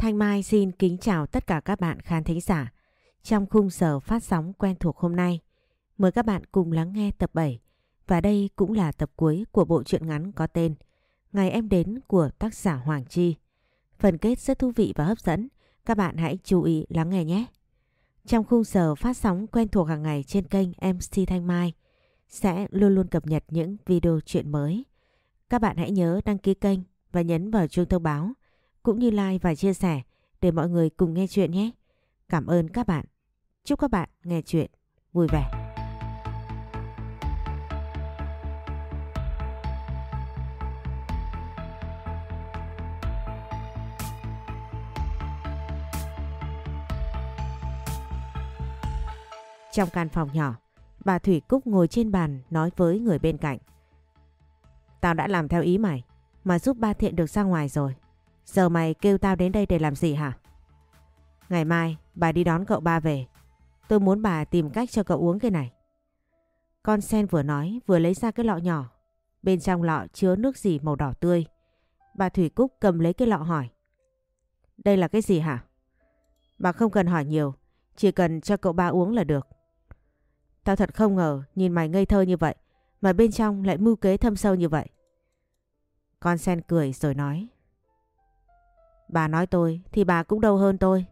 Thanh Mai xin kính chào tất cả các bạn khán thính giả. Trong khung giờ phát sóng quen thuộc hôm nay, mời các bạn cùng lắng nghe tập 7 và đây cũng là tập cuối của bộ truyện ngắn có tên Ngày em đến của tác giả Hoàng Chi. Phần kết rất thú vị và hấp dẫn, các bạn hãy chú ý lắng nghe nhé. Trong khung giờ phát sóng quen thuộc hàng ngày trên kênh MC Thanh Mai sẽ luôn luôn cập nhật những video truyện mới. Các bạn hãy nhớ đăng ký kênh và nhấn vào chuông thông báo cũng như like và chia sẻ để mọi người cùng nghe chuyện nhé. Cảm ơn các bạn. Chúc các bạn nghe chuyện vui vẻ. Trong căn phòng nhỏ, bà Thủy Cúc ngồi trên bàn nói với người bên cạnh. Tao đã làm theo ý mày, mà giúp ba thiện được ra ngoài rồi. Giờ mày kêu tao đến đây để làm gì hả? Ngày mai, bà đi đón cậu ba về. Tôi muốn bà tìm cách cho cậu uống cái này. Con sen vừa nói, vừa lấy ra cái lọ nhỏ. Bên trong lọ chứa nước gì màu đỏ tươi. Bà Thủy Cúc cầm lấy cái lọ hỏi. Đây là cái gì hả? Bà không cần hỏi nhiều. Chỉ cần cho cậu ba uống là được. Tao thật không ngờ nhìn mày ngây thơ như vậy. Mà bên trong lại mưu kế thâm sâu như vậy. Con sen cười rồi nói. Bà nói tôi thì bà cũng đâu hơn tôi.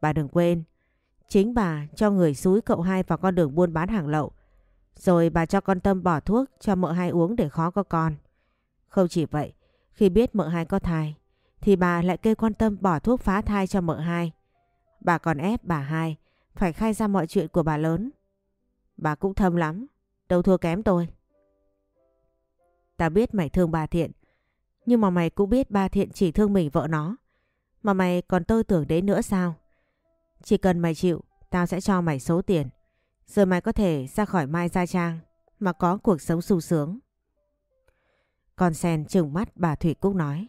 Bà đừng quên, chính bà cho người xúi cậu hai vào con đường buôn bán hàng lậu. Rồi bà cho con Tâm bỏ thuốc cho mợ hai uống để khó có con. Không chỉ vậy, khi biết mợ hai có thai, thì bà lại kêu con Tâm bỏ thuốc phá thai cho mợ hai. Bà còn ép bà hai phải khai ra mọi chuyện của bà lớn. Bà cũng thâm lắm, đâu thua kém tôi. Ta biết mày thương bà Thiện, nhưng mà mày cũng biết bà Thiện chỉ thương mình vợ nó. Mà mày còn tôi tưởng đến nữa sao? Chỉ cần mày chịu, tao sẽ cho mày số tiền. Rồi mày có thể ra khỏi Mai Gia Trang mà có cuộc sống sung sướng. Con sen trừng mắt bà Thủy Cúc nói.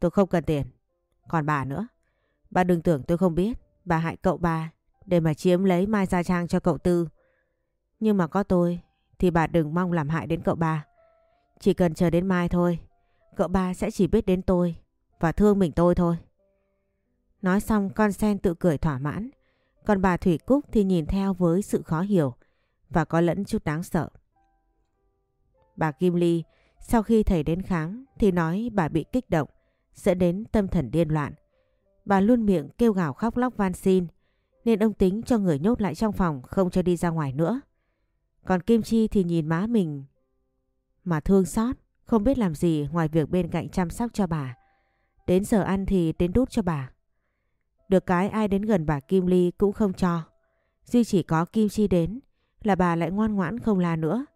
Tôi không cần tiền. Còn bà nữa. Bà đừng tưởng tôi không biết. Bà hại cậu bà để mà chiếm lấy Mai Gia Trang cho cậu Tư. Nhưng mà có tôi thì bà đừng mong làm hại đến cậu ba. Chỉ cần chờ đến mai thôi. Cậu ba sẽ chỉ biết đến tôi và thương mình tôi thôi. Nói xong, con sen tự cười thỏa mãn. Còn bà Thủy Cúc thì nhìn theo với sự khó hiểu và có lẫn chút đáng sợ. Bà Kim Ly, sau khi thầy đến khám thì nói bà bị kích động, dẫn đến tâm thần điên loạn. Bà luôn miệng kêu gào khóc lóc van xin, nên ông tính cho người nhốt lại trong phòng không cho đi ra ngoài nữa. Còn Kim Chi thì nhìn má mình mà thương xót, không biết làm gì ngoài việc bên cạnh chăm sóc cho bà. Đến giờ ăn thì đến đút cho bà. Được cái ai đến gần bà Kim Ly cũng không cho. Duy chỉ có Kim Chi đến là bà lại ngoan ngoãn không la nữa.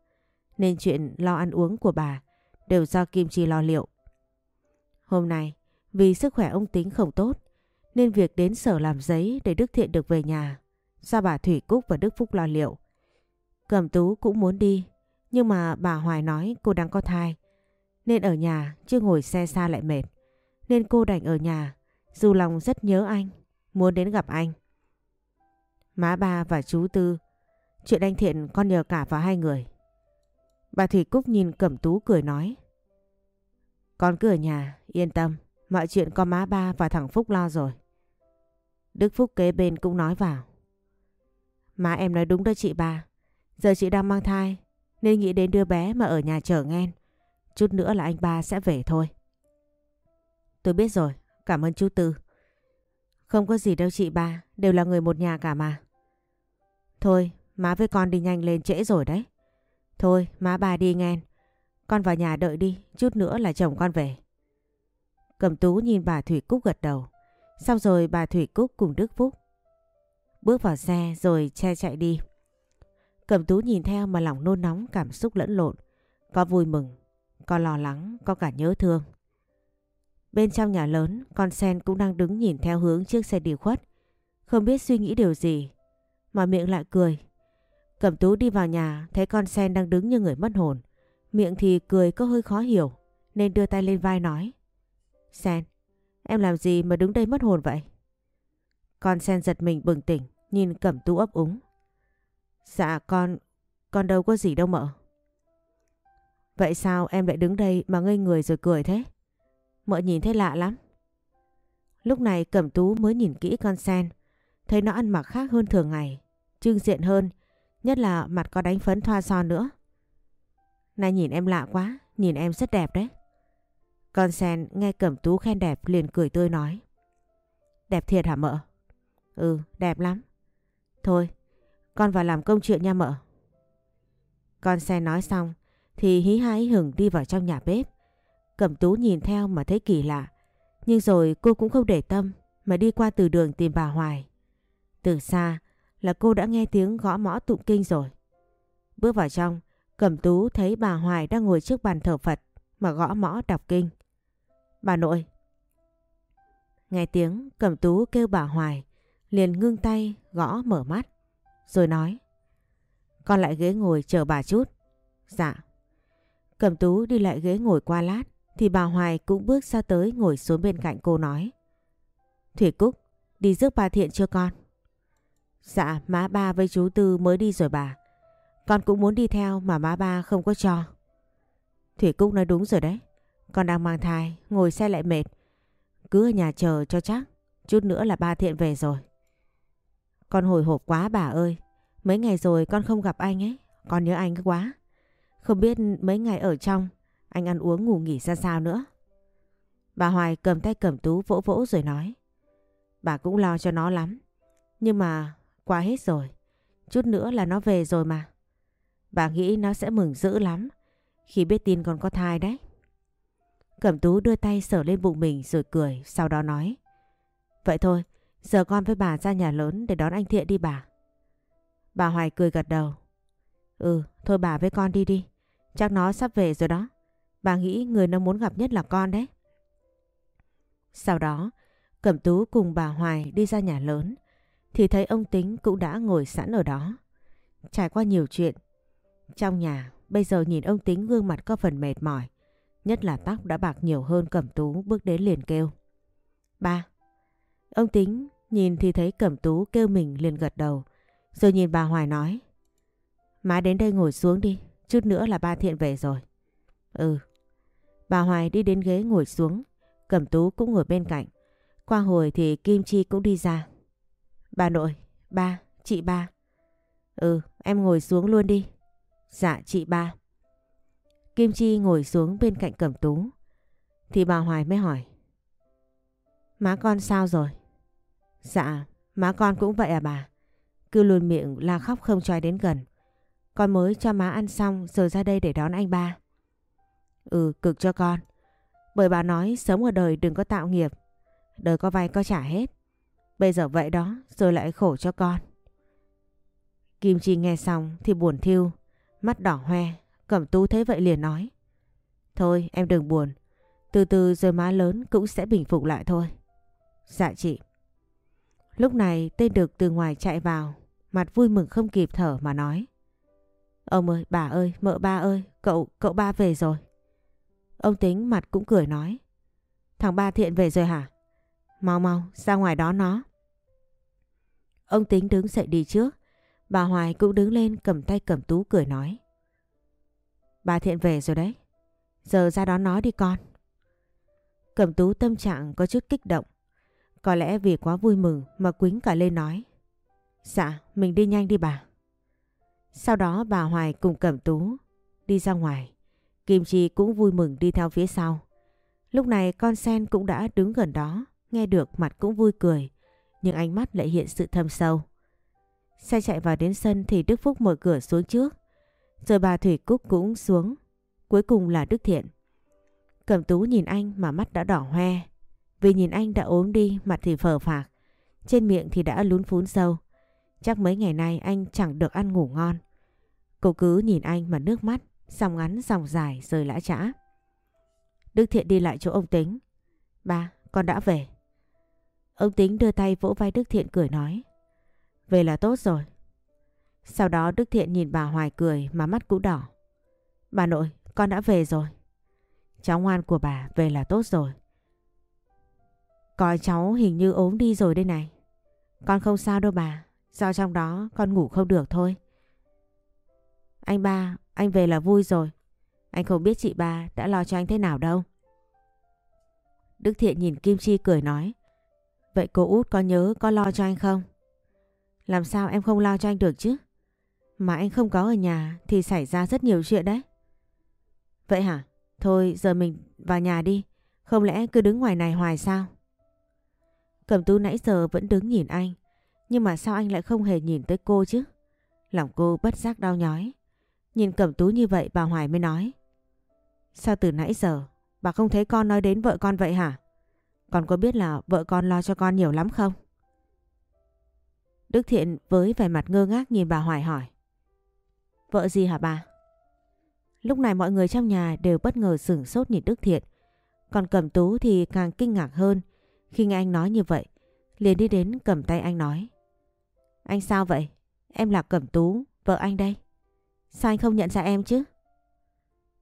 Nên chuyện lo ăn uống của bà đều do Kim Chi lo liệu. Hôm nay vì sức khỏe ông Tính không tốt nên việc đến sở làm giấy để Đức Thiện được về nhà do bà Thủy Cúc và Đức Phúc lo liệu. Cẩm Tú cũng muốn đi nhưng mà bà Hoài nói cô đang có thai nên ở nhà chứ ngồi xe xa lại mệt. Nên cô đành ở nhà dù lòng rất nhớ anh, muốn đến gặp anh. Má ba và chú Tư, chuyện anh Thiện con nhờ cả vào hai người. Bà Thủy Cúc nhìn Cẩm Tú cười nói. Con cứ ở nhà, yên tâm, mọi chuyện có má ba và thằng Phúc lo rồi. Đức Phúc kế bên cũng nói vào. Má em nói đúng đó chị ba, giờ chị đang mang thai nên nghĩ đến đứa bé mà ở nhà chờ nghe. Chút nữa là anh ba sẽ về thôi. Tôi biết rồi, cảm ơn chú Tư. Không có gì đâu chị ba, đều là người một nhà cả mà. Thôi, má với con đi nhanh lên trễ rồi đấy. Thôi, má bà đi nghe. Con vào nhà đợi đi, chút nữa là chồng con về. Cầm tú nhìn bà Thủy Cúc gật đầu. Xong rồi bà Thủy Cúc cùng Đức Phúc. Bước vào xe rồi che chạy đi. Cầm tú nhìn theo mà lòng nôn nóng cảm xúc lẫn lộn. Có vui mừng, có lo lắng, có cả nhớ thương. Bên trong nhà lớn, con sen cũng đang đứng nhìn theo hướng chiếc xe đi khuất. Không biết suy nghĩ điều gì, mà miệng lại cười. Cẩm tú đi vào nhà, thấy con sen đang đứng như người mất hồn. Miệng thì cười có hơi khó hiểu, nên đưa tay lên vai nói. Sen, em làm gì mà đứng đây mất hồn vậy? Con sen giật mình bừng tỉnh, nhìn cẩm tú ấp úng. Dạ con, con đâu có gì đâu mợ. Vậy sao em lại đứng đây mà ngây người rồi cười thế? Mợ nhìn thấy lạ lắm. Lúc này Cẩm Tú mới nhìn kỹ con sen. Thấy nó ăn mặc khác hơn thường ngày. Trưng diện hơn. Nhất là mặt có đánh phấn thoa son nữa. Này nhìn em lạ quá. Nhìn em rất đẹp đấy. Con sen nghe Cẩm Tú khen đẹp liền cười tươi nói. Đẹp thiệt hả mợ? Ừ, đẹp lắm. Thôi, con vào làm công chuyện nha mợ. Con sen nói xong thì hí hái hửng đi vào trong nhà bếp. Cẩm Tú nhìn theo mà thấy kỳ lạ. Nhưng rồi cô cũng không để tâm mà đi qua từ đường tìm bà Hoài. Từ xa là cô đã nghe tiếng gõ mõ tụng kinh rồi. Bước vào trong, Cẩm Tú thấy bà Hoài đang ngồi trước bàn thờ Phật mà gõ mõ đọc kinh. Bà nội. Nghe tiếng Cẩm Tú kêu bà Hoài, liền ngưng tay gõ mở mắt, rồi nói. Con lại ghế ngồi chờ bà chút. Dạ. Cẩm Tú đi lại ghế ngồi qua lát, thì bà Hoài cũng bước ra tới ngồi xuống bên cạnh cô nói. Thủy Cúc, đi rước bà Thiện chưa con? Dạ, má ba với chú Tư mới đi rồi bà. Con cũng muốn đi theo mà má ba không có cho. Thủy Cúc nói đúng rồi đấy. Con đang mang thai, ngồi xe lại mệt. Cứ ở nhà chờ cho chắc, chút nữa là ba Thiện về rồi. Con hồi hộp quá bà ơi. Mấy ngày rồi con không gặp anh ấy, con nhớ anh quá. Không biết mấy ngày ở trong anh ăn uống ngủ nghỉ ra sao nữa. Bà Hoài cầm tay cầm tú vỗ vỗ rồi nói. Bà cũng lo cho nó lắm. Nhưng mà qua hết rồi. Chút nữa là nó về rồi mà. Bà nghĩ nó sẽ mừng dữ lắm khi biết tin con có thai đấy. Cẩm tú đưa tay sờ lên bụng mình rồi cười, sau đó nói. Vậy thôi, giờ con với bà ra nhà lớn để đón anh Thiện đi bà. Bà Hoài cười gật đầu. Ừ, thôi bà với con đi đi. Chắc nó sắp về rồi đó. Bà nghĩ người nó muốn gặp nhất là con đấy. Sau đó, Cẩm Tú cùng bà Hoài đi ra nhà lớn thì thấy ông Tính cũng đã ngồi sẵn ở đó. Trải qua nhiều chuyện, trong nhà bây giờ nhìn ông Tính gương mặt có phần mệt mỏi, nhất là tóc đã bạc nhiều hơn Cẩm Tú bước đến liền kêu. Ba, ông Tính nhìn thì thấy Cẩm Tú kêu mình liền gật đầu, rồi nhìn bà Hoài nói. Má đến đây ngồi xuống đi, chút nữa là ba Thiện về rồi. Ừ. Bà Hoài đi đến ghế ngồi xuống, Cẩm Tú cũng ngồi bên cạnh. Qua hồi thì Kim Chi cũng đi ra. Bà nội, ba, chị ba. Ừ, em ngồi xuống luôn đi. Dạ chị ba. Kim Chi ngồi xuống bên cạnh Cẩm Tú. Thì bà Hoài mới hỏi. Má con sao rồi? Dạ, má con cũng vậy à bà. Cứ luôn miệng la khóc không cho ai đến gần. Con mới cho má ăn xong rồi ra đây để đón anh ba. Ừ, cực cho con. Bởi bà nói sống ở đời đừng có tạo nghiệp. Đời có vay có trả hết. Bây giờ vậy đó, rồi lại khổ cho con. Kim Chi nghe xong thì buồn thiêu, mắt đỏ hoe. Cẩm tú thấy vậy liền nói. Thôi em đừng buồn, từ từ rồi má lớn cũng sẽ bình phục lại thôi. Dạ chị. Lúc này tên được từ ngoài chạy vào, mặt vui mừng không kịp thở mà nói. Ông ơi, bà ơi, mợ ba ơi, cậu, cậu ba về rồi. Ông tính mặt cũng cười nói. Thằng ba thiện về rồi hả? Mau mau, ra ngoài đó nó. Ông tính đứng dậy đi trước. Bà Hoài cũng đứng lên cầm tay cầm tú cười nói. Bà thiện về rồi đấy. Giờ ra đó nó đi con. Cẩm tú tâm trạng có chút kích động. Có lẽ vì quá vui mừng mà quính cả lên nói. Dạ, mình đi nhanh đi bà. Sau đó bà Hoài cùng Cẩm Tú đi ra ngoài. Kim Chi cũng vui mừng đi theo phía sau. Lúc này con sen cũng đã đứng gần đó, nghe được mặt cũng vui cười, nhưng ánh mắt lại hiện sự thâm sâu. Xe chạy vào đến sân thì Đức Phúc mở cửa xuống trước, rồi bà Thủy Cúc cũng xuống, cuối cùng là Đức Thiện. Cẩm Tú nhìn anh mà mắt đã đỏ hoe, vì nhìn anh đã ốm đi, mặt thì phờ phạc, trên miệng thì đã lún phún sâu. Chắc mấy ngày nay anh chẳng được ăn ngủ ngon. Cô cứ nhìn anh mà nước mắt, dòng ngắn dòng dài rơi lã trã. Đức Thiện đi lại chỗ ông Tính. Ba, con đã về. Ông Tính đưa tay vỗ vai Đức Thiện cười nói. Về là tốt rồi. Sau đó Đức Thiện nhìn bà Hoài cười mà mắt cũng đỏ. Bà nội, con đã về rồi. Cháu ngoan của bà về là tốt rồi. Coi cháu hình như ốm đi rồi đây này. Con không sao đâu bà, do trong đó con ngủ không được thôi. Anh ba, anh về là vui rồi. Anh không biết chị ba đã lo cho anh thế nào đâu. Đức Thiện nhìn Kim Chi cười nói. Vậy cô út có nhớ có lo cho anh không? Làm sao em không lo cho anh được chứ? Mà anh không có ở nhà thì xảy ra rất nhiều chuyện đấy. Vậy hả? Thôi giờ mình vào nhà đi. Không lẽ cứ đứng ngoài này hoài sao? Cẩm tú nãy giờ vẫn đứng nhìn anh. Nhưng mà sao anh lại không hề nhìn tới cô chứ? Lòng cô bất giác đau nhói. Nhìn Cẩm tú như vậy bà Hoài mới nói. Sao từ nãy giờ bà không thấy con nói đến vợ con vậy hả? Con có biết là vợ con lo cho con nhiều lắm không? Đức Thiện với vẻ mặt ngơ ngác nhìn bà Hoài hỏi. Vợ gì hả bà? Lúc này mọi người trong nhà đều bất ngờ sửng sốt nhìn Đức Thiện. Còn Cẩm Tú thì càng kinh ngạc hơn khi nghe anh nói như vậy. Liền đi đến cầm tay anh nói. Anh sao vậy? Em là Cẩm Tú, vợ anh đây. Sao anh không nhận ra em chứ?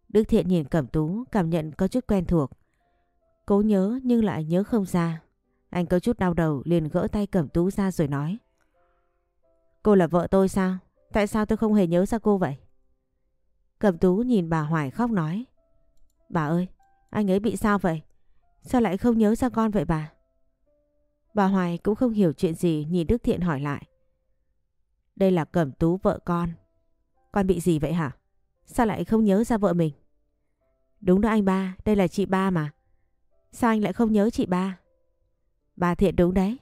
Đức Thiện nhìn Cẩm Tú cảm nhận có chút quen thuộc. Cố nhớ nhưng lại nhớ không ra. Anh có chút đau đầu liền gỡ tay Cẩm Tú ra rồi nói. Cô là vợ tôi sao? Tại sao tôi không hề nhớ ra cô vậy? Cẩm Tú nhìn bà Hoài khóc nói. Bà ơi, anh ấy bị sao vậy? Sao lại không nhớ ra con vậy bà? Bà Hoài cũng không hiểu chuyện gì nhìn Đức Thiện hỏi lại. Đây là Cẩm Tú vợ con. Con bị gì vậy hả? Sao lại không nhớ ra vợ mình? Đúng đó anh ba, đây là chị ba mà. Sao anh lại không nhớ chị ba? Bà Thiện đúng đấy.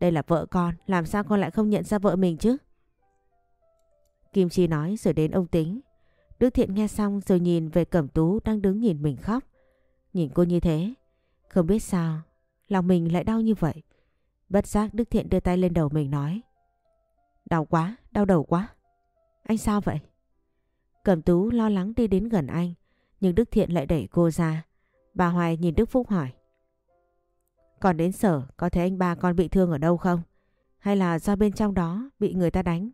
Đây là vợ con, làm sao con lại không nhận ra vợ mình chứ? Kim Chi nói rồi đến ông Tính. Đức Thiện nghe xong rồi nhìn về Cẩm Tú đang đứng nhìn mình khóc. Nhìn cô như thế, không biết sao, lòng mình lại đau như vậy. Bất giác Đức Thiện đưa tay lên đầu mình nói. Đau quá, đau đầu quá. Anh sao vậy? Cẩm Tú lo lắng đi đến gần anh, nhưng Đức Thiện lại đẩy cô ra. Bà Hoài nhìn Đức Phúc hỏi. Còn đến sở có thấy anh ba con bị thương ở đâu không? Hay là do bên trong đó bị người ta đánh?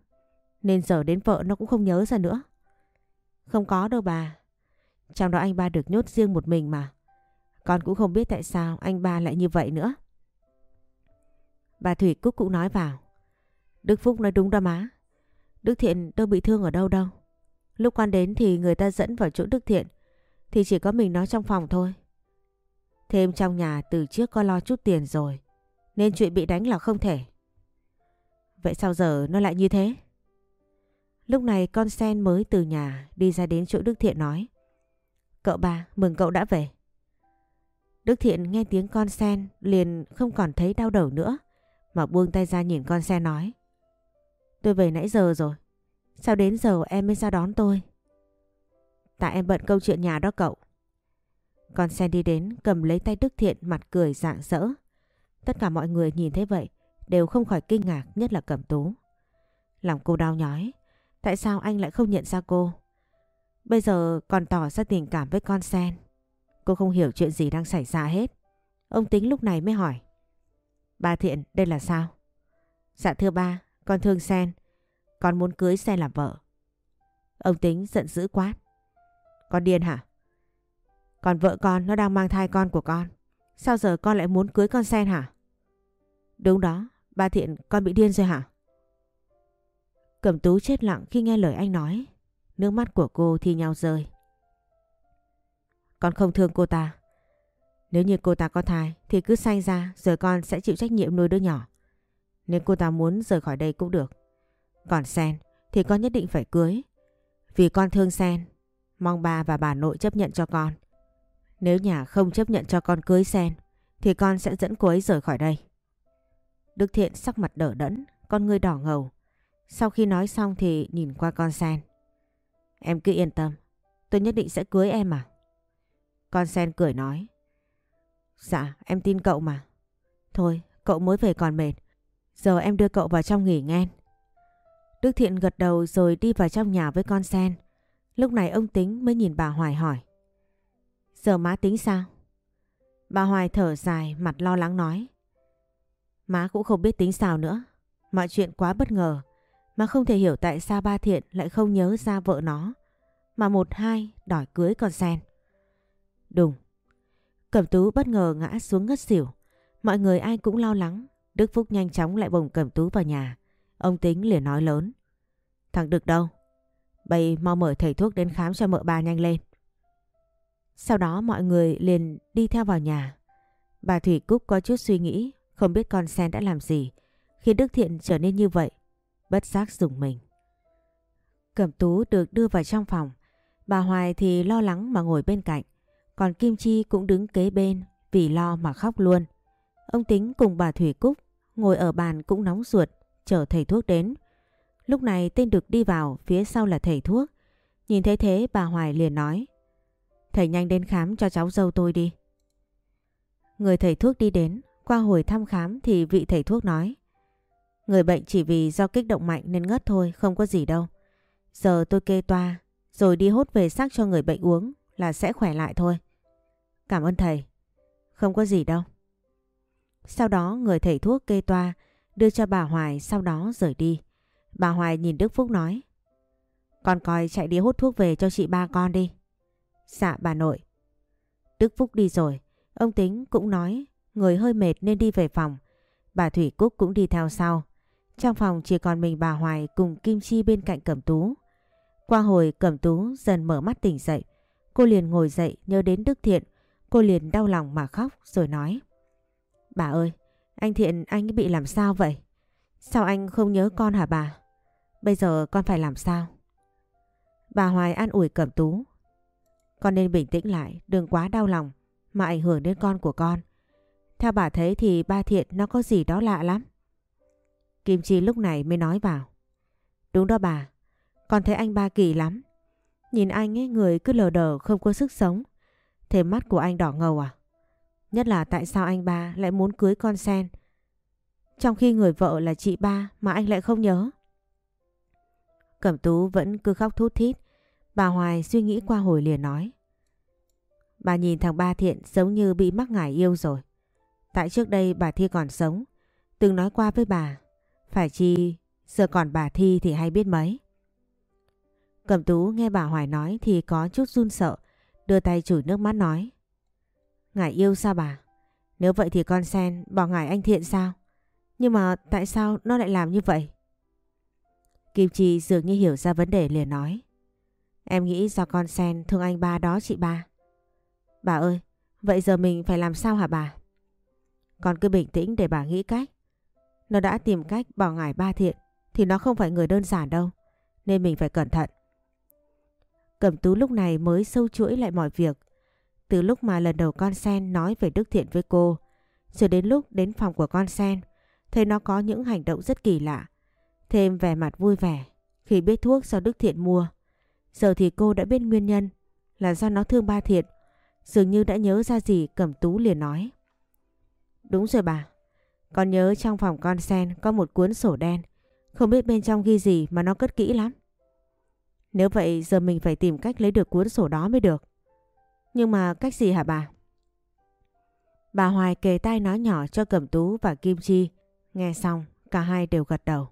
Nên giờ đến vợ nó cũng không nhớ ra nữa. Không có đâu bà. Trong đó anh ba được nhốt riêng một mình mà. Con cũng không biết tại sao anh ba lại như vậy nữa. Bà Thủy Cúc cũng nói vào. Đức Phúc nói đúng đó má. Đức Thiện đâu bị thương ở đâu đâu. Lúc con đến thì người ta dẫn vào chỗ Đức Thiện. Thì chỉ có mình nó trong phòng thôi. Thêm trong nhà từ trước có lo chút tiền rồi. Nên chuyện bị đánh là không thể. Vậy sao giờ nó lại như thế? Lúc này con sen mới từ nhà đi ra đến chỗ Đức Thiện nói. Cậu ba, mừng cậu đã về. Đức Thiện nghe tiếng con sen liền không còn thấy đau đầu nữa. Mà buông tay ra nhìn con sen nói. Tôi về nãy giờ rồi. Sao đến giờ em mới ra đón tôi? Tại em bận câu chuyện nhà đó cậu. Con sen đi đến cầm lấy tay Đức Thiện mặt cười rạng rỡ. Tất cả mọi người nhìn thấy vậy đều không khỏi kinh ngạc nhất là Cẩm Tú. Lòng cô đau nhói. Tại sao anh lại không nhận ra cô? Bây giờ còn tỏ ra tình cảm với con sen. Cô không hiểu chuyện gì đang xảy ra hết. Ông Tính lúc này mới hỏi. Bà Thiện, đây là sao? Dạ thưa ba, con thương Sen. Con muốn cưới Sen làm vợ. Ông Tính giận dữ quát. Con điên hả? Còn vợ con nó đang mang thai con của con. Sao giờ con lại muốn cưới con Sen hả? Đúng đó, ba Thiện con bị điên rồi hả? Cẩm tú chết lặng khi nghe lời anh nói. Nước mắt của cô thi nhau rơi. Con không thương cô ta. Nếu như cô ta có thai thì cứ sanh ra rồi con sẽ chịu trách nhiệm nuôi đứa nhỏ. Nếu cô ta muốn rời khỏi đây cũng được. Còn Sen thì con nhất định phải cưới. Vì con thương Sen, mong bà và bà nội chấp nhận cho con. Nếu nhà không chấp nhận cho con cưới Sen thì con sẽ dẫn cô ấy rời khỏi đây. Đức Thiện sắc mặt đỡ đẫn, con ngươi đỏ ngầu. Sau khi nói xong thì nhìn qua con Sen. Em cứ yên tâm, tôi nhất định sẽ cưới em mà. Con Sen cười nói. Dạ, em tin cậu mà. Thôi, cậu mới về còn mệt. Giờ em đưa cậu vào trong nghỉ nghen. Đức Thiện gật đầu rồi đi vào trong nhà với con Sen. Lúc này ông Tính mới nhìn bà Hoài hỏi. Giờ má tính sao? Bà Hoài thở dài, mặt lo lắng nói. Má cũng không biết tính sao nữa. Mọi chuyện quá bất ngờ. Má không thể hiểu tại sao ba Thiện lại không nhớ ra vợ nó. Mà một hai đòi cưới con Sen. Đùng. Cẩm tú bất ngờ ngã xuống ngất xỉu. Mọi người ai cũng lo lắng. Đức Phúc nhanh chóng lại bồng Cẩm tú vào nhà. Ông Tính liền nói lớn. Thằng Đực đâu? Bày mau mời thầy thuốc đến khám cho mợ bà nhanh lên. Sau đó mọi người liền đi theo vào nhà. Bà Thủy Cúc có chút suy nghĩ, Không biết con sen đã làm gì khiến Đức Thiện trở nên như vậy. Bất giác dùng mình. Cẩm Tú được đưa vào trong phòng. Bà Hoài thì lo lắng mà ngồi bên cạnh. Còn Kim Chi cũng đứng kế bên vì lo mà khóc luôn. Ông Tính cùng bà Thủy Cúc ngồi ở bàn cũng nóng ruột chờ thầy thuốc đến. Lúc này tên Đực đi vào phía sau là thầy thuốc. Nhìn thấy thế bà Hoài liền nói Thầy nhanh đến khám cho cháu dâu tôi đi. Người thầy thuốc đi đến, qua hồi thăm khám thì vị thầy thuốc nói Người bệnh chỉ vì do kích động mạnh nên ngất thôi, không có gì đâu. Giờ tôi kê toa, rồi đi hốt về sắc cho người bệnh uống là sẽ khỏe lại thôi. Cảm ơn thầy. Không có gì đâu. Sau đó người thầy thuốc kê toa, đưa cho bà Hoài, sau đó rời đi. Bà Hoài nhìn Đức Phúc nói, Con coi chạy đi hút thuốc về cho chị ba con đi. Dạ bà nội. Đức Phúc đi rồi. Ông Tính cũng nói, người hơi mệt nên đi về phòng. Bà Thủy Cúc cũng đi theo sau. Trong phòng chỉ còn mình bà Hoài cùng Kim Chi bên cạnh Cẩm Tú. Qua hồi Cẩm Tú dần mở mắt tỉnh dậy. Cô liền ngồi dậy nhớ đến Đức Thiện. Cô liền đau lòng mà khóc rồi nói. Bà ơi, anh Thiện anh bị làm sao vậy? Sao anh không nhớ con hả bà? Bây giờ con phải làm sao? Bà Hoài an ủi Cẩm Tú. Con nên bình tĩnh lại, đừng quá đau lòng mà ảnh hưởng đến con của con. Theo bà thấy thì ba Thiện nó có gì đó lạ lắm. Kim Chi lúc này mới nói vào. Đúng đó bà, con thấy anh ba kỳ lắm. Nhìn anh ấy người cứ lờ đờ không có sức sống. Thêm mắt của anh đỏ ngầu à? Nhất là tại sao anh ba lại muốn cưới con sen. Trong khi người vợ là chị ba mà anh lại không nhớ. Cẩm tú vẫn cứ khóc thút thít. Bà Hoài suy nghĩ qua hồi liền nói. Bà nhìn thằng ba thiện giống như bị mắc ngải yêu rồi. Tại trước đây bà Thi còn sống. Từng nói qua với bà. Phải chi, giờ còn bà Thi thì hay biết mấy. Cẩm tú nghe bà Hoài nói thì có chút run sợ. Đưa tay chửi nước mắt nói. Ngài yêu sao bà? Nếu vậy thì con sen bỏ ngài anh thiện sao? Nhưng mà tại sao nó lại làm như vậy? Kim Chi dường như hiểu ra vấn đề liền nói. Em nghĩ do con sen thương anh ba đó chị ba. Bà ơi, vậy giờ mình phải làm sao hả bà? Con cứ bình tĩnh để bà nghĩ cách. Nó đã tìm cách bỏ ngải ba thiện thì nó không phải người đơn giản đâu. Nên mình phải cẩn thận. Cẩm tú lúc này mới sâu chuỗi lại mọi việc. Từ lúc mà lần đầu con sen nói về Đức Thiện với cô, rồi đến lúc đến phòng của con sen, thấy nó có những hành động rất kỳ lạ. Thêm vẻ mặt vui vẻ khi biết thuốc do Đức Thiện mua. Giờ thì cô đã biết nguyên nhân là do nó thương ba Thiện. Dường như đã nhớ ra gì Cẩm Tú liền nói. Đúng rồi bà. Con nhớ trong phòng con sen có một cuốn sổ đen. Không biết bên trong ghi gì mà nó cất kỹ lắm. Nếu vậy giờ mình phải tìm cách lấy được cuốn sổ đó mới được. Nhưng mà cách gì hả bà? Bà Hoài kề tai nói nhỏ cho Cẩm Tú và Kim Chi. Nghe xong, cả hai đều gật đầu.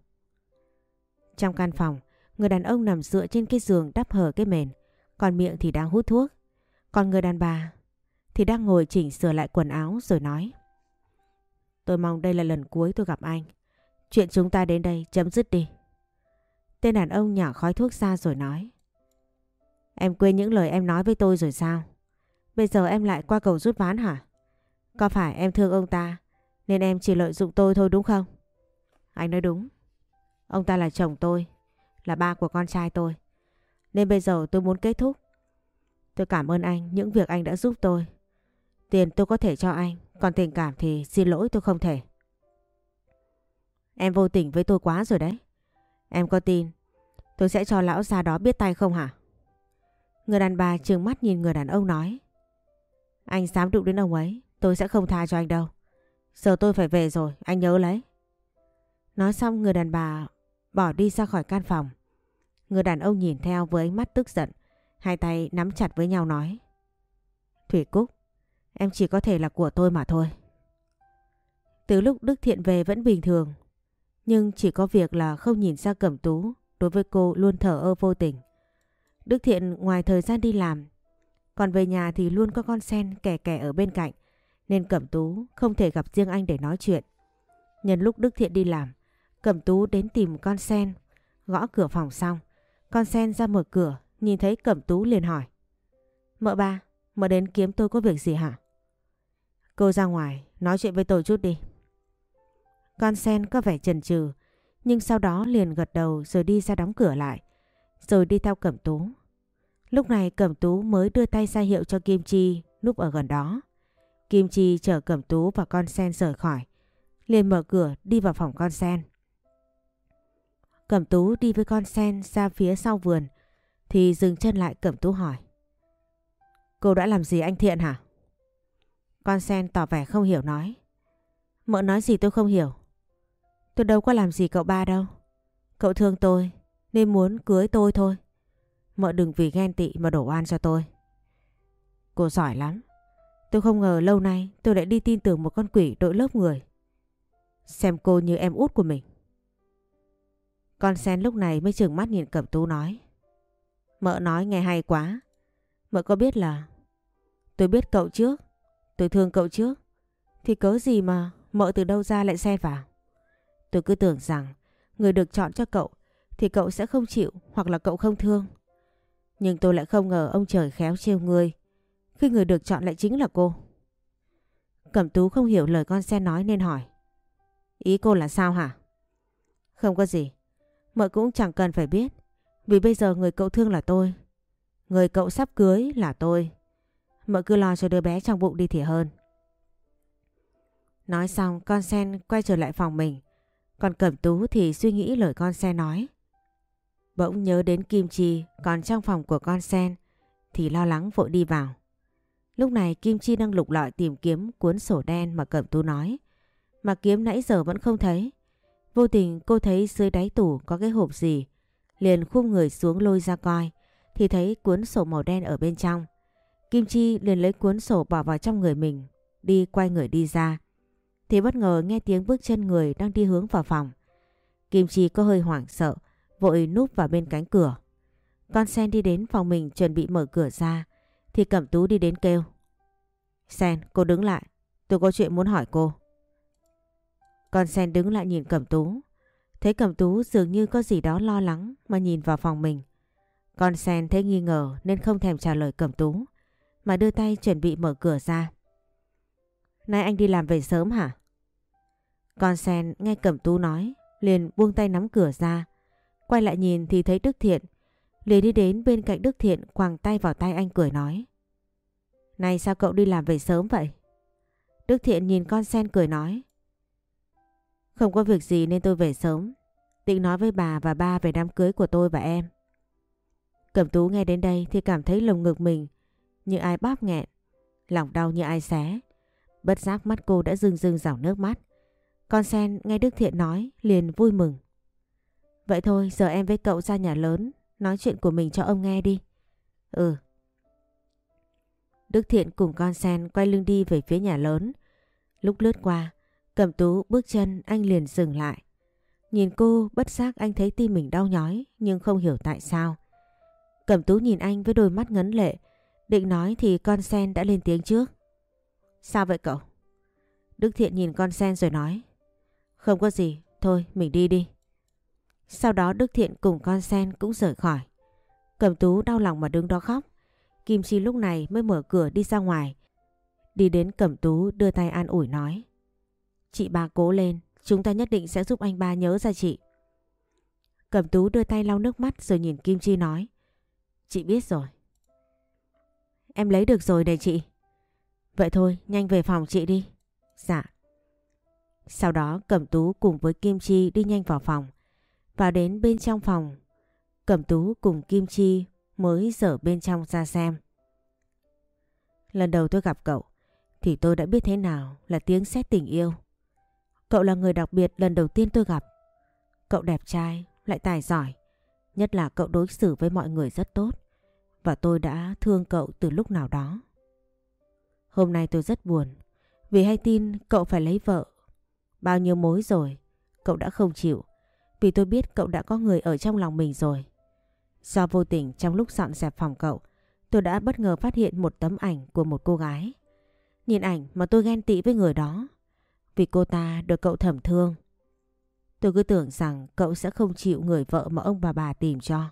Trong căn phòng, người đàn ông nằm dựa trên cái giường đắp hở cái mền, còn miệng thì đang hút thuốc. Còn người đàn bà thì đang ngồi chỉnh sửa lại quần áo rồi nói. Tôi mong đây là lần cuối tôi gặp anh. Chuyện chúng ta đến đây chấm dứt đi. Tên đàn ông nhỏ khói thuốc ra rồi nói. Em quên những lời em nói với tôi rồi sao? Bây giờ em lại qua cầu rút ván hả? Có phải em thương ông ta nên em chỉ lợi dụng tôi thôi đúng không? Anh nói đúng. Ông ta là chồng tôi, là ba của con trai tôi. Nên bây giờ tôi muốn kết thúc. Tôi cảm ơn anh những việc anh đã giúp tôi. Tiền tôi có thể cho anh, còn tình cảm thì xin lỗi tôi không thể. Em vô tình với tôi quá rồi đấy. Em có tin tôi sẽ cho lão già đó biết tay không hả? Người đàn bà trừng mắt nhìn người đàn ông nói. Anh dám đụng đến ông ấy, tôi sẽ không tha cho anh đâu. Giờ tôi phải về rồi, anh nhớ lấy. Nói xong người đàn bà bỏ đi ra khỏi căn phòng. Người đàn ông nhìn theo với ánh mắt tức giận, hai tay nắm chặt với nhau nói. Thủy Cúc, em chỉ có thể là của tôi mà thôi. Từ lúc Đức Thiện về vẫn bình thường, nhưng chỉ có việc là không nhìn ra cẩm tú đối với cô luôn thở ơ vô tình. Đức Thiện ngoài thời gian đi làm, còn về nhà thì luôn có con sen kẻ kẻ ở bên cạnh, nên Cẩm Tú không thể gặp riêng anh để nói chuyện. Nhân lúc Đức Thiện đi làm, Cẩm Tú đến tìm con sen, gõ cửa phòng xong. Con sen ra mở cửa, nhìn thấy Cẩm Tú liền hỏi. Mợ ba, mợ đến kiếm tôi có việc gì hả? Cô ra ngoài, nói chuyện với tôi chút đi. Con sen có vẻ chần chừ, nhưng sau đó liền gật đầu rồi đi ra đóng cửa lại, rồi đi theo Cẩm Tú. Lúc này Cẩm Tú mới đưa tay ra hiệu cho Kim Chi núp ở gần đó. Kim Chi chở Cẩm Tú và con sen rời khỏi, liền mở cửa đi vào phòng con sen. Cẩm Tú đi với con sen ra phía sau vườn, thì dừng chân lại Cẩm Tú hỏi. Cô đã làm gì anh Thiện hả? Con sen tỏ vẻ không hiểu nói. Mợ nói gì tôi không hiểu. Tôi đâu có làm gì cậu ba đâu. Cậu thương tôi nên muốn cưới tôi thôi. Mợ đừng vì ghen tị mà đổ oan cho tôi. Cô giỏi lắm. Tôi không ngờ lâu nay tôi lại đi tin tưởng một con quỷ đội lớp người. Xem cô như em út của mình. Con sen lúc này mới chừng mắt nhìn Cẩm Tú nói. Mợ nói nghe hay quá. Mợ có biết là tôi biết cậu trước, tôi thương cậu trước. Thì cớ gì mà mợ từ đâu ra lại xen vào. Tôi cứ tưởng rằng người được chọn cho cậu thì cậu sẽ không chịu hoặc là cậu không thương. Nhưng tôi lại không ngờ ông trời khéo trêu người khi người được chọn lại chính là cô. Cẩm tú không hiểu lời con xe nói nên hỏi. Ý cô là sao hả? Không có gì. Mợ cũng chẳng cần phải biết. Vì bây giờ người cậu thương là tôi. Người cậu sắp cưới là tôi. Mợ cứ lo cho đứa bé trong bụng đi thì hơn. Nói xong, con sen quay trở lại phòng mình. Còn Cẩm Tú thì suy nghĩ lời con xe nói. Bỗng nhớ đến Kim Chi còn trong phòng của con sen, thì lo lắng vội đi vào. Lúc này Kim Chi đang lục lọi tìm kiếm cuốn sổ đen mà Cẩm Tú nói. Mà kiếm nãy giờ vẫn không thấy. Vô tình cô thấy dưới đáy tủ có cái hộp gì. Liền khum người xuống lôi ra coi. Thì thấy cuốn sổ màu đen ở bên trong. Kim Chi liền lấy cuốn sổ bỏ vào trong người mình. Đi quay người đi ra. Thì bất ngờ nghe tiếng bước chân người đang đi hướng vào phòng. Kim Chi có hơi hoảng sợ. Vội núp vào bên cánh cửa. Con sen đi đến phòng mình chuẩn bị mở cửa ra. Thì Cẩm Tú đi đến kêu. Sen, cô đứng lại. Tôi có chuyện muốn hỏi cô. Con sen đứng lại nhìn Cẩm Tú. Thấy Cẩm Tú dường như có gì đó lo lắng mà nhìn vào phòng mình. Con sen thấy nghi ngờ nên không thèm trả lời Cẩm Tú. Mà đưa tay chuẩn bị mở cửa ra. Nay anh đi làm về sớm hả? Con sen nghe Cẩm Tú nói liền buông tay nắm cửa ra. Quay lại nhìn thì thấy Đức Thiện. Liền đi đến bên cạnh Đức Thiện, quàng tay vào tay anh cười nói. Này sao cậu đi làm về sớm vậy? Đức Thiện nhìn con sen cười nói. Không có việc gì nên tôi về sớm. Định nói với bà và ba về đám cưới của tôi và em. Cẩm tú nghe đến đây thì cảm thấy lồng ngực mình như ai bóp nghẹn. Lòng đau như ai xé. Bất giác mắt cô đã rưng rưng rảo nước mắt. Con sen nghe Đức Thiện nói liền vui mừng. Vậy thôi giờ em với cậu ra nhà lớn nói chuyện của mình cho ông nghe đi. Ừ. Đức Thiện cùng con sen quay lưng đi về phía nhà lớn. Lúc lướt qua, Cẩm tú bước chân anh liền dừng lại. Nhìn cô bất giác anh thấy tim mình đau nhói nhưng không hiểu tại sao. Cẩm tú nhìn anh với đôi mắt ngấn lệ. Định nói thì con sen đã lên tiếng trước. Sao vậy cậu? Đức Thiện nhìn con sen rồi nói. Không có gì, thôi mình đi đi. Sau đó Đức Thiện cùng con sen cũng rời khỏi. Cẩm tú đau lòng mà đứng đó khóc. Kim Chi lúc này mới mở cửa đi ra ngoài. Đi đến Cẩm tú đưa tay an ủi nói. Chị ba cố lên, chúng ta nhất định sẽ giúp anh ba nhớ ra chị. Cẩm tú đưa tay lau nước mắt rồi nhìn Kim Chi nói. Chị biết rồi. Em lấy được rồi đây chị. Vậy thôi, nhanh về phòng chị đi. Dạ. Sau đó Cẩm tú cùng với Kim Chi đi nhanh vào phòng. Vào đến bên trong phòng, Cẩm tú cùng Kim Chi mới dở bên trong ra xem. Lần đầu tôi gặp cậu, thì tôi đã biết thế nào là tiếng xét tình yêu. Cậu là người đặc biệt lần đầu tiên tôi gặp. Cậu đẹp trai, lại tài giỏi. Nhất là cậu đối xử với mọi người rất tốt. Và tôi đã thương cậu từ lúc nào đó. Hôm nay tôi rất buồn. Vì hay tin cậu phải lấy vợ. Bao nhiêu mối rồi, cậu đã không chịu. Vì tôi biết cậu đã có người ở trong lòng mình rồi. Do vô tình trong lúc dọn dẹp phòng cậu, tôi đã bất ngờ phát hiện một tấm ảnh của một cô gái. Nhìn ảnh mà tôi ghen tị với người đó vì cô ta được cậu thẩm thương. Tôi cứ tưởng rằng cậu sẽ không chịu người vợ mà ông bà bà tìm cho.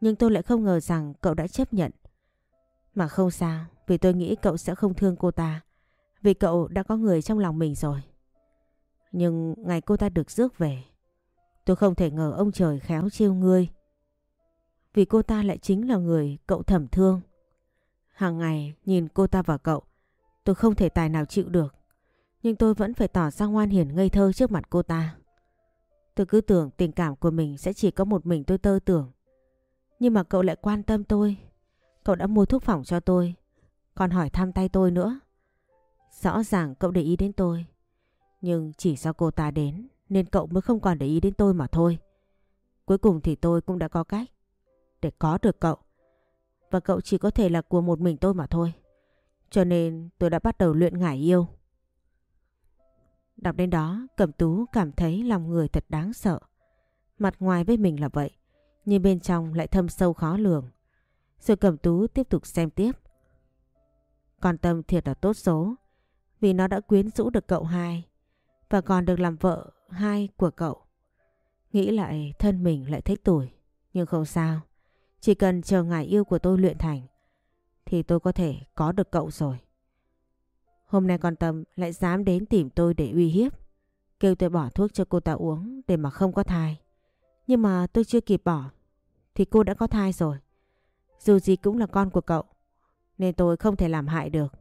Nhưng tôi lại không ngờ rằng cậu đã chấp nhận. Mà không sao, vì tôi nghĩ cậu sẽ không thương cô ta. Vì cậu đã có người trong lòng mình rồi. Nhưng ngày cô ta được rước về, tôi không thể ngờ ông trời khéo chiêu ngươi. Vì cô ta lại chính là người cậu thầm thương. Hàng ngày nhìn cô ta và cậu, tôi không thể tài nào chịu được. Nhưng tôi vẫn phải tỏ ra ngoan hiền ngây thơ trước mặt cô ta. Tôi cứ tưởng tình cảm của mình sẽ chỉ có một mình tôi tơ tưởng. Nhưng mà cậu lại quan tâm tôi. Cậu đã mua thuốc phòng cho tôi. Còn hỏi thăm tay tôi nữa. Rõ ràng cậu để ý đến tôi. Nhưng chỉ do cô ta đến nên cậu mới không còn để ý đến tôi mà thôi. Cuối cùng thì tôi cũng đã có cách để có được cậu. Và cậu chỉ có thể là của một mình tôi mà thôi. Cho nên tôi đã bắt đầu luyện ngải yêu. Đọc đến đó, Cẩm Tú cảm thấy lòng người thật đáng sợ. Mặt ngoài với mình là vậy, nhưng bên trong lại thâm sâu khó lường. Rồi Cẩm Tú tiếp tục xem tiếp. Còn Tâm thiệt là tốt số, vì nó đã quyến rũ được cậu hai và còn được làm vợ hai của cậu. Nghĩ lại thân mình lại thích tuổi, nhưng không sao. Chỉ cần chờ ngày yêu của tôi luyện thành thì tôi có thể có được cậu rồi. Hôm nay con Tâm lại dám đến tìm tôi để uy hiếp. Kêu tôi bỏ thuốc cho cô ta uống để mà không có thai. Nhưng mà tôi chưa kịp bỏ thì cô đã có thai rồi. Dù gì cũng là con của cậu nên tôi không thể làm hại được.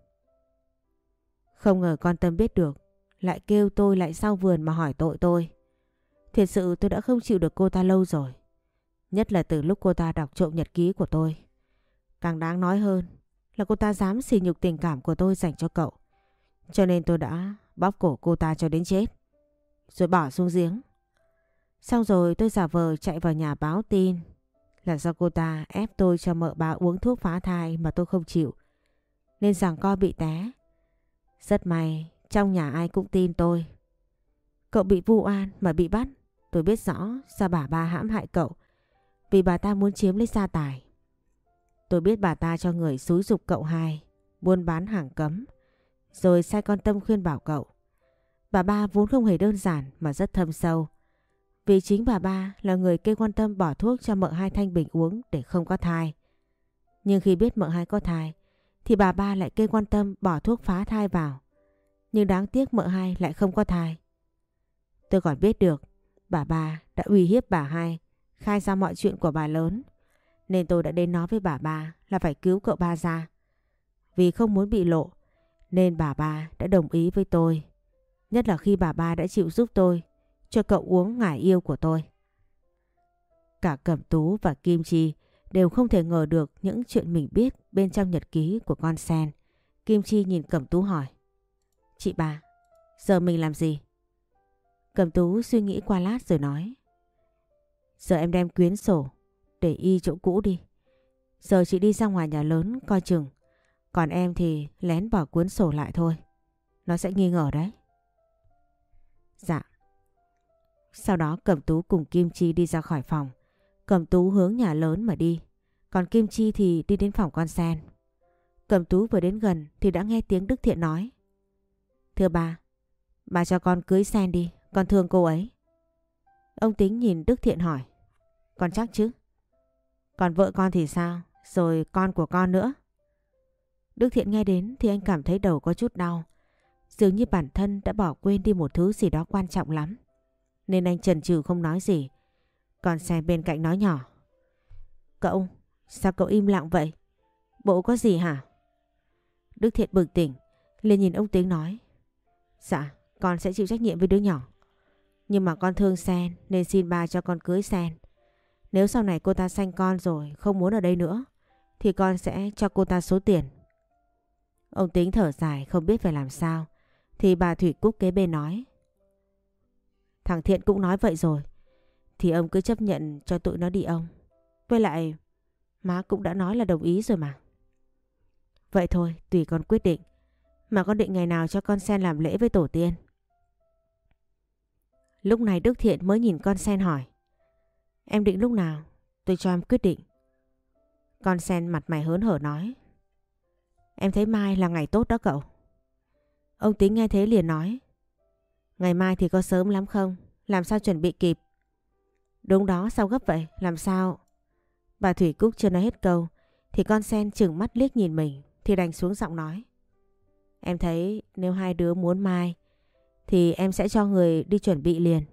Không ngờ con Tâm biết được lại kêu tôi lại sau vườn mà hỏi tội tôi. Thiệt sự tôi đã không chịu được cô ta lâu rồi. Nhất là từ lúc cô ta đọc trộm nhật ký của tôi. Càng đáng nói hơn là cô ta dám xỉ nhục tình cảm của tôi dành cho cậu. Cho nên tôi đã bóp cổ cô ta cho đến chết. Rồi bỏ xuống giếng. Xong rồi tôi giả vờ chạy vào nhà báo tin là do cô ta ép tôi cho mợ bà uống thuốc phá thai mà tôi không chịu. Nên rằng co bị té. Rất may trong nhà ai cũng tin tôi. Cậu bị vu oan mà bị bắt. Tôi biết rõ sao bà ba hãm hại cậu. Vì bà ta muốn chiếm lấy gia tài. Tôi biết bà ta cho người xúi dục cậu hai. Buôn bán hàng cấm. Rồi sai con Tâm khuyên bảo cậu. Bà ba vốn không hề đơn giản mà rất thâm sâu. Vì chính bà ba là người kêu quan tâm bỏ thuốc cho mợ hai Thanh Bình uống để không có thai. Nhưng khi biết mợ hai có thai, thì bà ba lại kêu quan tâm bỏ thuốc phá thai vào. Nhưng đáng tiếc mợ hai lại không có thai. Tôi còn biết được, bà ba đã uy hiếp bà hai, khai ra mọi chuyện của bà lớn. Nên tôi đã đến nói với bà ba là phải cứu cậu ba ra. Vì không muốn bị lộ, nên bà ba đã đồng ý với tôi. Nhất là khi bà ba đã chịu giúp tôi, cho cậu uống ngải yêu của tôi. Cả Cẩm Tú và Kim Chi đều không thể ngờ được những chuyện mình biết bên trong nhật ký của con sen. Kim Chi nhìn Cẩm Tú hỏi. Chị bà, giờ mình làm gì? Cẩm Tú suy nghĩ qua lát rồi nói. Giờ em đem quyến sổ để y chỗ cũ đi. Giờ chị đi ra ngoài nhà lớn coi chừng. Còn em thì lén bỏ cuốn sổ lại thôi. Nó sẽ nghi ngờ đấy. Dạ. Sau đó Cẩm Tú cùng Kim Chi đi ra khỏi phòng. Cẩm Tú hướng nhà lớn mà đi. Còn Kim Chi thì đi đến phòng con sen. Cẩm Tú vừa đến gần thì đã nghe tiếng Đức Thiện nói. Thưa bà, bà cho con cưới sen đi, con thương cô ấy. Ông Tính nhìn Đức Thiện hỏi. Con chắc chứ? Còn vợ con thì sao? Rồi con của con nữa? Đức Thiện nghe đến thì anh cảm thấy đầu có chút đau. Dường như bản thân đã bỏ quên đi một thứ gì đó quan trọng lắm. Nên anh chần chừ không nói gì. Còn xe bên cạnh nói nhỏ. Cậu, sao cậu im lặng vậy? Bộ có gì hả? Đức Thiện bừng tỉnh, liền nhìn ông Tính nói. Dạ, con sẽ chịu trách nhiệm với đứa nhỏ. Nhưng mà con thương Sen nên xin ba cho con cưới Sen. Nếu sau này cô ta sanh con rồi không muốn ở đây nữa thì con sẽ cho cô ta số tiền. Ông tính thở dài không biết phải làm sao thì bà Thủy Cúc kế bên nói. Thằng Thiện cũng nói vậy rồi thì ông cứ chấp nhận cho tụi nó đi ông. Với lại má cũng đã nói là đồng ý rồi mà. Vậy thôi tùy con quyết định mà con định ngày nào cho con sen làm lễ với tổ tiên. Lúc này Đức Thiện mới nhìn con sen hỏi. Em định lúc nào? Tôi cho em quyết định. Con sen mặt mày hớn hở nói. Em thấy mai là ngày tốt đó cậu. Ông Tính nghe thế liền nói. Ngày mai thì có sớm lắm không? Làm sao chuẩn bị kịp? Đúng đó, sao gấp vậy? Làm sao? Bà Thủy Cúc chưa nói hết câu, thì con sen chừng mắt liếc nhìn mình, thì đành xuống giọng nói. Em thấy nếu hai đứa muốn mai thì em sẽ cho người đi chuẩn bị liền.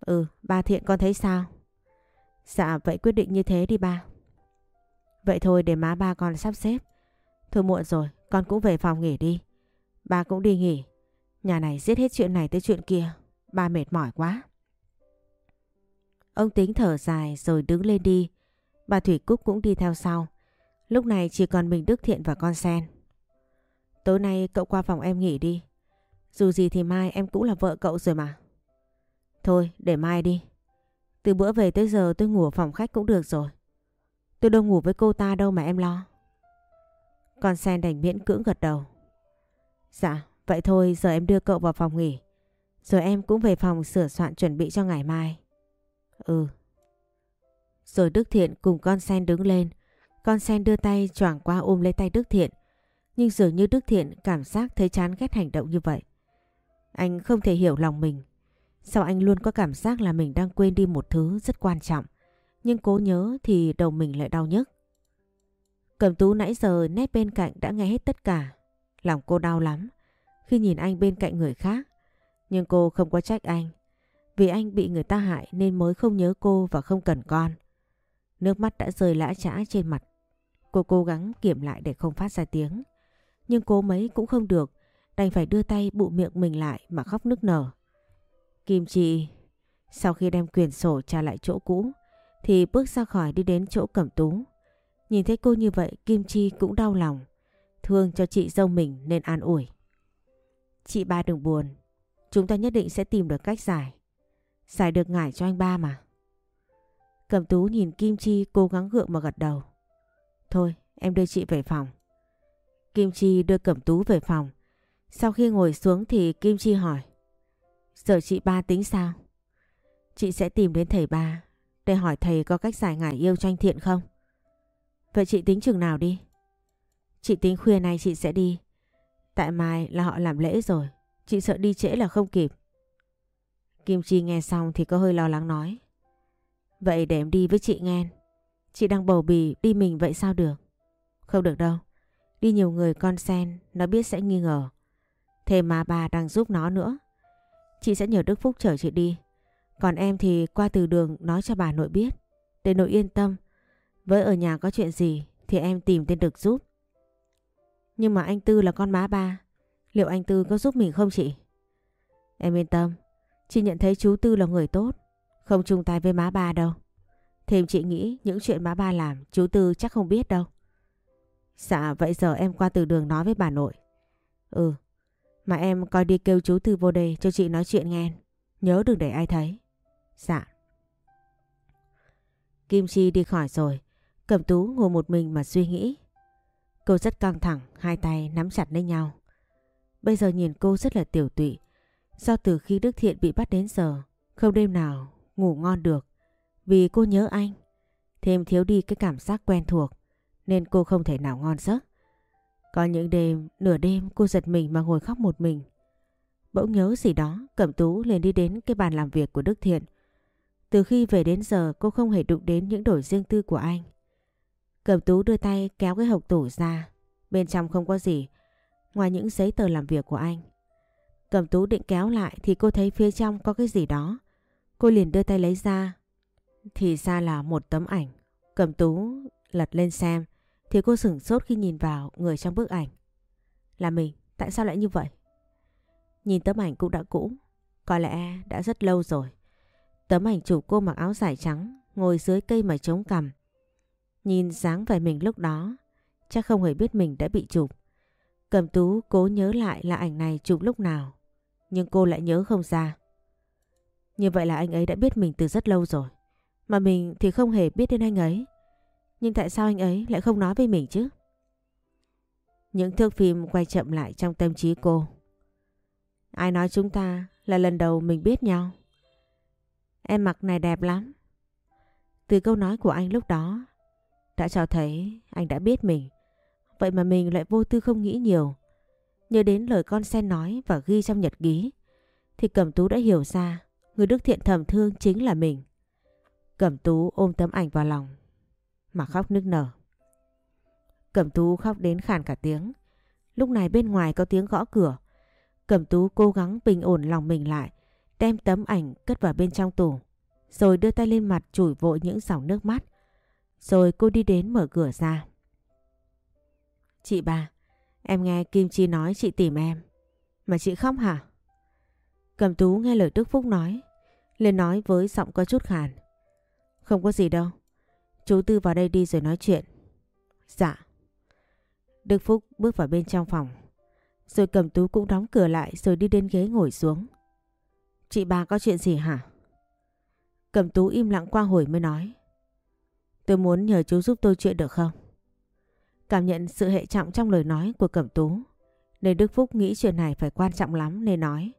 Ừ, ba Thiện con thấy sao? Dạ, vậy quyết định như thế đi ba. Vậy thôi để má ba con sắp xếp. Thôi muộn rồi, con cũng về phòng nghỉ đi. Ba cũng đi nghỉ. Nhà này giết hết chuyện này tới chuyện kia. Ba mệt mỏi quá. Ông tính thở dài rồi đứng lên đi. Bà Thủy Cúc cũng đi theo sau. Lúc này chỉ còn mình Đức Thiện và con Sen. Tối nay cậu qua phòng em nghỉ đi. Dù gì thì mai em cũng là vợ cậu rồi mà. Thôi để mai đi. Từ bữa về tới giờ tôi ngủ ở phòng khách cũng được rồi. Tôi đâu ngủ với cô ta đâu mà em lo. Con sen đành miễn cưỡng gật đầu. Dạ, vậy thôi giờ em đưa cậu vào phòng nghỉ. Rồi em cũng về phòng sửa soạn chuẩn bị cho ngày mai. Ừ. Rồi Đức Thiện cùng con sen đứng lên. Con sen đưa tay choảng qua ôm lấy tay Đức Thiện. Nhưng dường như Đức Thiện cảm giác thấy chán ghét hành động như vậy. Anh không thể hiểu lòng mình. Sao anh luôn có cảm giác là mình đang quên đi một thứ rất quan trọng. Nhưng cố nhớ thì đầu mình lại đau nhức. Cầm tú nãy giờ nét bên cạnh đã nghe hết tất cả. Lòng cô đau lắm khi nhìn anh bên cạnh người khác. Nhưng cô không có trách anh. Vì anh bị người ta hại nên mới không nhớ cô và không cần con. Nước mắt đã rơi lã trã trên mặt. Cô cố gắng kiểm lại để không phát ra tiếng. Nhưng cố mấy cũng không được. Đành phải đưa tay bụ miệng mình lại mà khóc nức nở. Kim Chi, sau khi đem quyền sổ trả lại chỗ cũ, thì bước ra khỏi đi đến chỗ cẩm tú. Nhìn thấy cô như vậy, Kim Chi cũng đau lòng. Thương cho chị dâu mình nên an ủi. Chị ba đừng buồn. Chúng ta nhất định sẽ tìm được cách giải. Giải được ngải cho anh ba mà. Cẩm tú nhìn Kim Chi cố gắng gượng mà gật đầu. Thôi, em đưa chị về phòng. Kim Chi đưa Cẩm tú về phòng. Sau khi ngồi xuống thì Kim Chi hỏi. Giờ chị ba tính sao? Chị sẽ tìm đến thầy ba để hỏi thầy có cách giải ngải yêu tranh thiện không? Vậy chị tính chừng nào đi? Chị tính khuya nay chị sẽ đi. Tại mai là họ làm lễ rồi. Chị sợ đi trễ là không kịp. Kim Chi nghe xong thì có hơi lo lắng nói. Vậy để em đi với chị nghe. Chị đang bầu bì, đi mình vậy sao được? Không được đâu. Đi nhiều người con sen, nó biết sẽ nghi ngờ. Thêm mà bà đang giúp nó nữa. Chị sẽ nhờ Đức Phúc chở chị đi. Còn em thì qua từ đường nói cho bà nội biết. Để nội yên tâm. Với ở nhà có chuyện gì thì em tìm tên Đực giúp. Nhưng mà anh Tư là con má ba. Liệu anh Tư có giúp mình không chị? Em yên tâm. Chị nhận thấy chú Tư là người tốt. Không chung tay với má ba đâu. Thêm chị nghĩ những chuyện má ba làm, chú Tư chắc không biết đâu. Dạ vậy giờ em qua từ đường nói với bà nội. Ừ. Mà em coi đi kêu chú Tư vô đây cho chị nói chuyện nghe. Nhớ đừng để ai thấy. Dạ. Kim Chi đi khỏi rồi. Cẩm tú ngồi một mình mà suy nghĩ. Cô rất căng thẳng, hai tay nắm chặt lấy nhau. Bây giờ nhìn cô rất là tiểu tụy. Do từ khi Đức Thiện bị bắt đến giờ, không đêm nào ngủ ngon được. Vì cô nhớ anh. Thêm thiếu đi cái cảm giác quen thuộc, nên cô không thể nào ngon giấc. Có những đêm, nửa đêm cô giật mình mà ngồi khóc một mình. Bỗng nhớ gì đó, Cẩm Tú liền đi đến cái bàn làm việc của Đức Thiện. Từ khi về đến giờ cô không hề đụng đến những đổi riêng tư của anh. Cẩm Tú đưa tay kéo cái hộp tủ ra. Bên trong không có gì, ngoài những giấy tờ làm việc của anh. Cẩm Tú định kéo lại thì cô thấy phía trong có cái gì đó. Cô liền đưa tay lấy ra. Thì ra là một tấm ảnh. Cẩm Tú lật lên xem thì cô sửng sốt khi nhìn vào người trong bức ảnh. Là mình, tại sao lại như vậy? Nhìn tấm ảnh cũng đã cũ, có lẽ đã rất lâu rồi. Tấm ảnh chụp cô mặc áo dài trắng, ngồi dưới cây mà chống cằm. Nhìn dáng vẻ mình lúc đó, chắc không hề biết mình đã bị chụp. Cầm tú cố nhớ lại là ảnh này chụp lúc nào, nhưng cô lại nhớ không ra. Như vậy là anh ấy đã biết mình từ rất lâu rồi, mà mình thì không hề biết đến anh ấy. Nhưng tại sao anh ấy lại không nói với mình chứ? Những thước phim quay chậm lại trong tâm trí cô. Ai nói chúng ta là lần đầu mình biết nhau? Em mặc này đẹp lắm. Từ câu nói của anh lúc đó, đã cho thấy anh đã biết mình. Vậy mà mình lại vô tư không nghĩ nhiều. Nhớ đến lời con sen nói và ghi trong nhật ký, thì Cẩm Tú đã hiểu ra người Đức Thiện thầm thương chính là mình. Cẩm Tú ôm tấm ảnh vào lòng mà khóc nức nở. Cẩm Tú khóc đến khàn cả tiếng. Lúc này bên ngoài có tiếng gõ cửa. Cẩm tú cố gắng bình ổn lòng mình lại, đem tấm ảnh cất vào bên trong tủ, rồi đưa tay lên mặt chùi vội những dòng nước mắt. Rồi cô đi đến mở cửa ra. Chị ba, em nghe Kim Chi nói chị tìm em. Mà chị khóc hả? Cẩm tú nghe lời Đức Phúc nói, lên nói với giọng có chút khàn. Không có gì đâu, chú Tư vào đây đi rồi nói chuyện. Dạ. Đức Phúc bước vào bên trong phòng, rồi cầm tú cũng đóng cửa lại rồi đi đến ghế ngồi xuống. Chị bà có chuyện gì hả? Cầm tú im lặng qua hồi mới nói. Tôi muốn nhờ chú giúp tôi chuyện được không? Cảm nhận sự hệ trọng trong lời nói của Cẩm Tú Nên Đức Phúc nghĩ chuyện này phải quan trọng lắm nên nói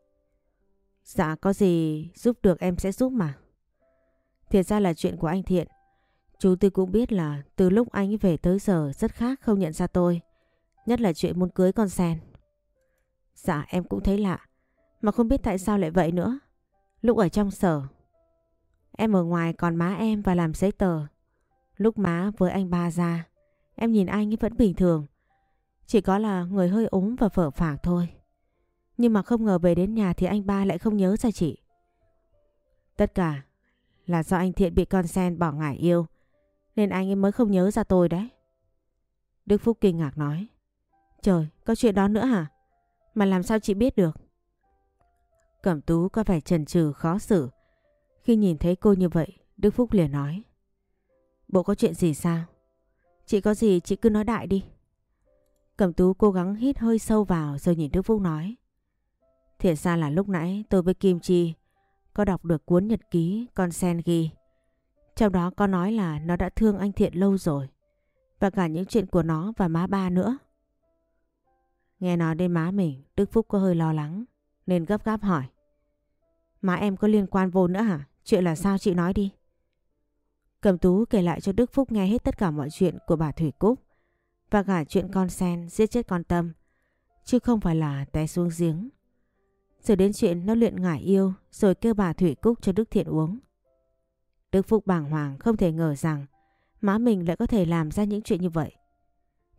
Dạ có gì giúp được em sẽ giúp mà Thiệt ra là chuyện của anh Thiện Chú tư cũng biết là từ lúc anh về tới giờ rất khác không nhận ra tôi, Nhất là chuyện muốn cưới con sen. Dạ em cũng thấy lạ, Mà không biết tại sao lại vậy nữa. Lúc ở trong sở, Em ở ngoài còn má em và làm giấy tờ. Lúc má với anh ba ra, Em nhìn anh vẫn bình thường, Chỉ có là người hơi ốm và phở phạc thôi. Nhưng mà không ngờ về đến nhà thì anh ba lại không nhớ ra chị. Tất cả là do anh Thiện bị con sen bỏ ngải yêu nên anh ấy mới không nhớ ra tôi đấy Đức Phúc kinh ngạc nói Trời, có chuyện đó nữa hả? Mà làm sao chị biết được? Cẩm tú có vẻ chần chừ khó xử Khi nhìn thấy cô như vậy Đức Phúc liền nói Bộ có chuyện gì sao? Chị có gì chị cứ nói đại đi. Cẩm tú cố gắng hít hơi sâu vào rồi nhìn Đức Phúc nói. Thiệt ra là lúc nãy tôi với Kim Chi có đọc được cuốn nhật ký con sen ghi. Trong đó có nói là nó đã thương anh Thiện lâu rồi. Và cả những chuyện của nó và má ba nữa. Nghe nói đến má mình, Đức Phúc có hơi lo lắng nên gấp gáp hỏi. Má em có liên quan vô nữa hả? Chuyện là sao chị nói đi. Cầm tú kể lại cho Đức Phúc nghe hết tất cả mọi chuyện của bà Thủy Cúc và cả chuyện con sen giết chết con Tâm, chứ không phải là té xuống giếng. Rồi đến chuyện nó luyện ngải yêu rồi kêu bà Thủy Cúc cho Đức Thiện uống. Đức Phúc bàng hoàng không thể ngờ rằng má mình lại có thể làm ra những chuyện như vậy.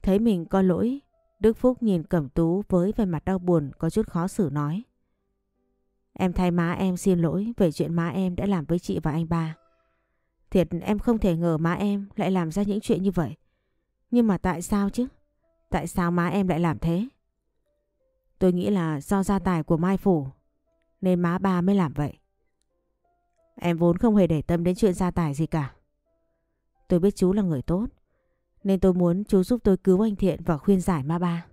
Thấy mình có lỗi, Đức Phúc nhìn Cẩm Tú với vẻ mặt đau buồn có chút khó xử nói. Em thay má em xin lỗi về chuyện má em đã làm với chị và anh ba. Thiệt em không thể ngờ má em lại làm ra những chuyện như vậy. Nhưng mà tại sao chứ? Tại sao má em lại làm thế? Tôi nghĩ là do gia tài của Mai Phủ nên má ba mới làm vậy. Em vốn không hề để tâm đến chuyện gia tài gì cả. Tôi biết chú là người tốt nên tôi muốn chú giúp tôi cứu anh Thiện và khuyên giải má ba.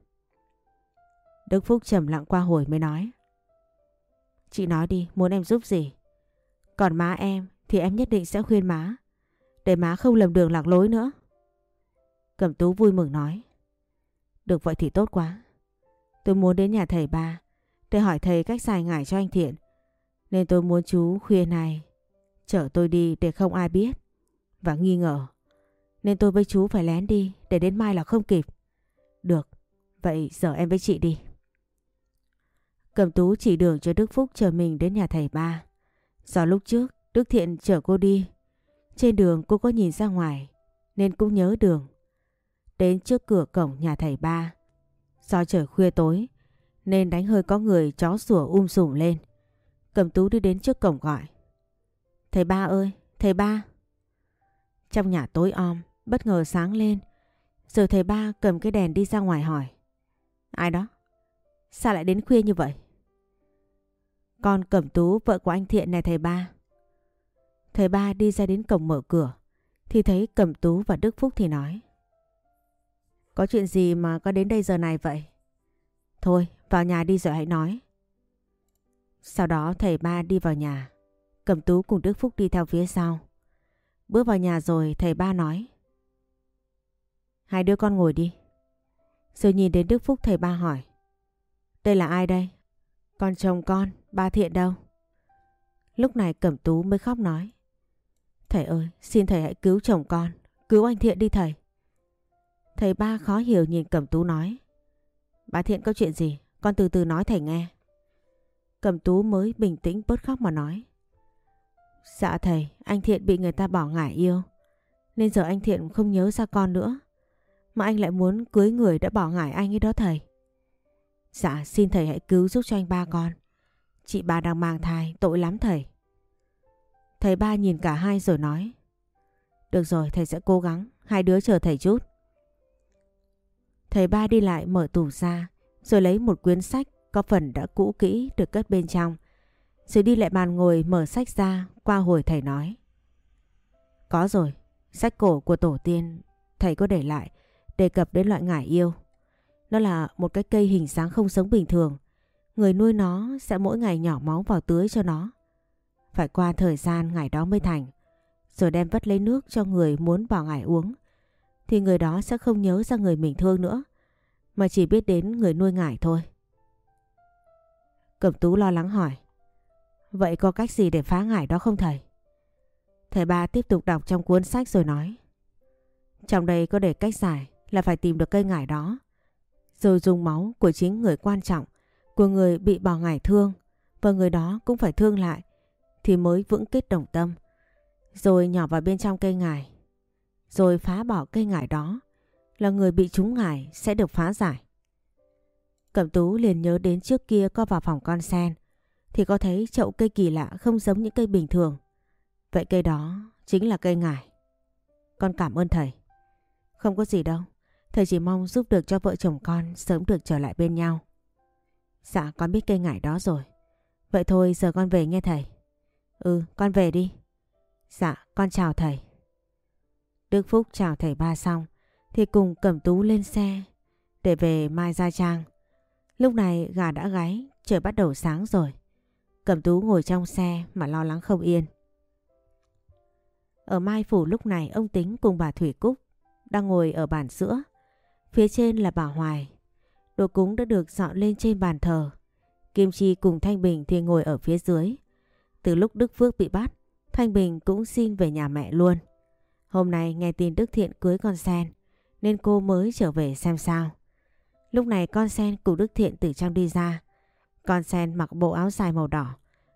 Đức Phúc trầm lặng qua hồi mới nói. Chị nói đi, muốn em giúp gì? Còn má em thì em nhất định sẽ khuyên má. Để má không lầm đường lạc lối nữa. Cẩm tú vui mừng nói. Được vậy thì tốt quá. Tôi muốn đến nhà thầy ba để hỏi thầy cách giải ngải cho anh Thiện. Nên tôi muốn chú khuya này chở tôi đi để không ai biết và nghi ngờ. Nên tôi với chú phải lén đi để đến mai là không kịp. Được, vậy giờ em với chị đi. Cẩm tú chỉ đường cho Đức Phúc chờ mình đến nhà thầy ba. Do lúc trước Đức Thiện chở cô đi. Trên đường cô có nhìn ra ngoài nên cũng nhớ đường. Đến trước cửa cổng nhà thầy ba. Do trời khuya tối nên đánh hơi có người chó sủa um sùm lên. Cầm tú đi đến trước cổng gọi. Thầy ba ơi, thầy ba. Trong nhà tối om, bất ngờ sáng lên. Rồi thầy ba cầm cái đèn đi ra ngoài hỏi. Ai đó? Sao lại đến khuya như vậy? Con cẩm tú vợ của anh Thiện này thầy ba. Thầy ba đi ra đến cổng mở cửa thì thấy Cẩm Tú và Đức Phúc thì nói. Có chuyện gì mà có đến đây giờ này vậy? Thôi vào nhà đi rồi hãy nói. Sau đó thầy ba đi vào nhà. Cẩm Tú cùng Đức Phúc đi theo phía sau. Bước vào nhà rồi thầy ba nói. Hai đứa con ngồi đi. Rồi nhìn đến Đức Phúc thầy ba hỏi. Đây là ai đây? Con chồng con, ba thiện đâu? Lúc này Cẩm Tú mới khóc nói. Thầy ơi, xin thầy hãy cứu chồng con, cứu anh Thiện đi thầy. Thầy ba khó hiểu nhìn Cẩm Tú nói. Bà Thiện có chuyện gì? Con từ từ nói thầy nghe. Cẩm Tú mới bình tĩnh bớt khóc mà nói. Dạ thầy, anh Thiện bị người ta bỏ ngải yêu. Nên giờ anh Thiện không nhớ ra con nữa. Mà anh lại muốn cưới người đã bỏ ngải anh ấy đó thầy. Dạ xin thầy hãy cứu giúp cho anh ba con. Chị ba đang mang thai, tội lắm thầy. Thầy ba nhìn cả hai rồi nói. Được rồi, thầy sẽ cố gắng, hai đứa chờ thầy chút. Thầy ba đi lại mở tủ ra, rồi lấy một quyển sách có phần đã cũ kỹ được cất bên trong. Rồi đi lại bàn ngồi mở sách ra, qua hồi thầy nói. Có rồi, sách cổ của tổ tiên thầy có để lại đề cập đến loại ngải yêu. Nó là một cái cây hình dáng không sống bình thường. Người nuôi nó sẽ mỗi ngày nhỏ máu vào tưới cho nó. Phải qua thời gian ngải đó mới thành. Rồi đem vắt lấy nước cho người muốn bỏ ngải uống. Thì người đó sẽ không nhớ ra người mình thương nữa. Mà chỉ biết đến người nuôi ngải thôi. Cẩm tú lo lắng hỏi. Vậy có cách gì để phá ngải đó không thầy? Thầy ba tiếp tục đọc trong cuốn sách rồi nói. Trong đây có để cách giải là phải tìm được cây ngải đó. Rồi dùng máu của chính người quan trọng, của người bị bỏ ngải thương và người đó cũng phải thương lại thì mới vững kết đồng tâm. Rồi nhỏ vào bên trong cây ngải. Rồi phá bỏ cây ngải đó là người bị trúng ngải sẽ được phá giải. Cẩm tú liền nhớ đến trước kia có vào phòng con sen thì có thấy chậu cây kỳ lạ không giống những cây bình thường. Vậy cây đó chính là cây ngải. Con cảm ơn thầy. Không có gì đâu. Thầy chỉ mong giúp được cho vợ chồng con sớm được trở lại bên nhau. Dạ con biết cây ngải đó rồi. Vậy thôi giờ con về nghe thầy. Ừ con về đi. Dạ con chào thầy. Đức Phúc chào thầy ba xong thì cùng Cẩm Tú lên xe để về Mai Gia Trang. Lúc này gà đã gáy, trời bắt đầu sáng rồi. Cẩm Tú ngồi trong xe mà lo lắng không yên. Ở Mai Phủ lúc này ông Tính cùng bà Thủy Cúc đang ngồi ở bàn sữa. Phía trên là bà Hoài. Đồ cúng đã được dọn lên trên bàn thờ. Kim Chi cùng Thanh Bình thì ngồi ở phía dưới. Từ lúc Đức Phước bị bắt, Thanh Bình cũng xin về nhà mẹ luôn. Hôm nay nghe tin Đức Thiện cưới con sen, nên cô mới trở về xem sao. Lúc này con sen cùng Đức Thiện từ trong đi ra. Con sen mặc bộ áo dài màu đỏ,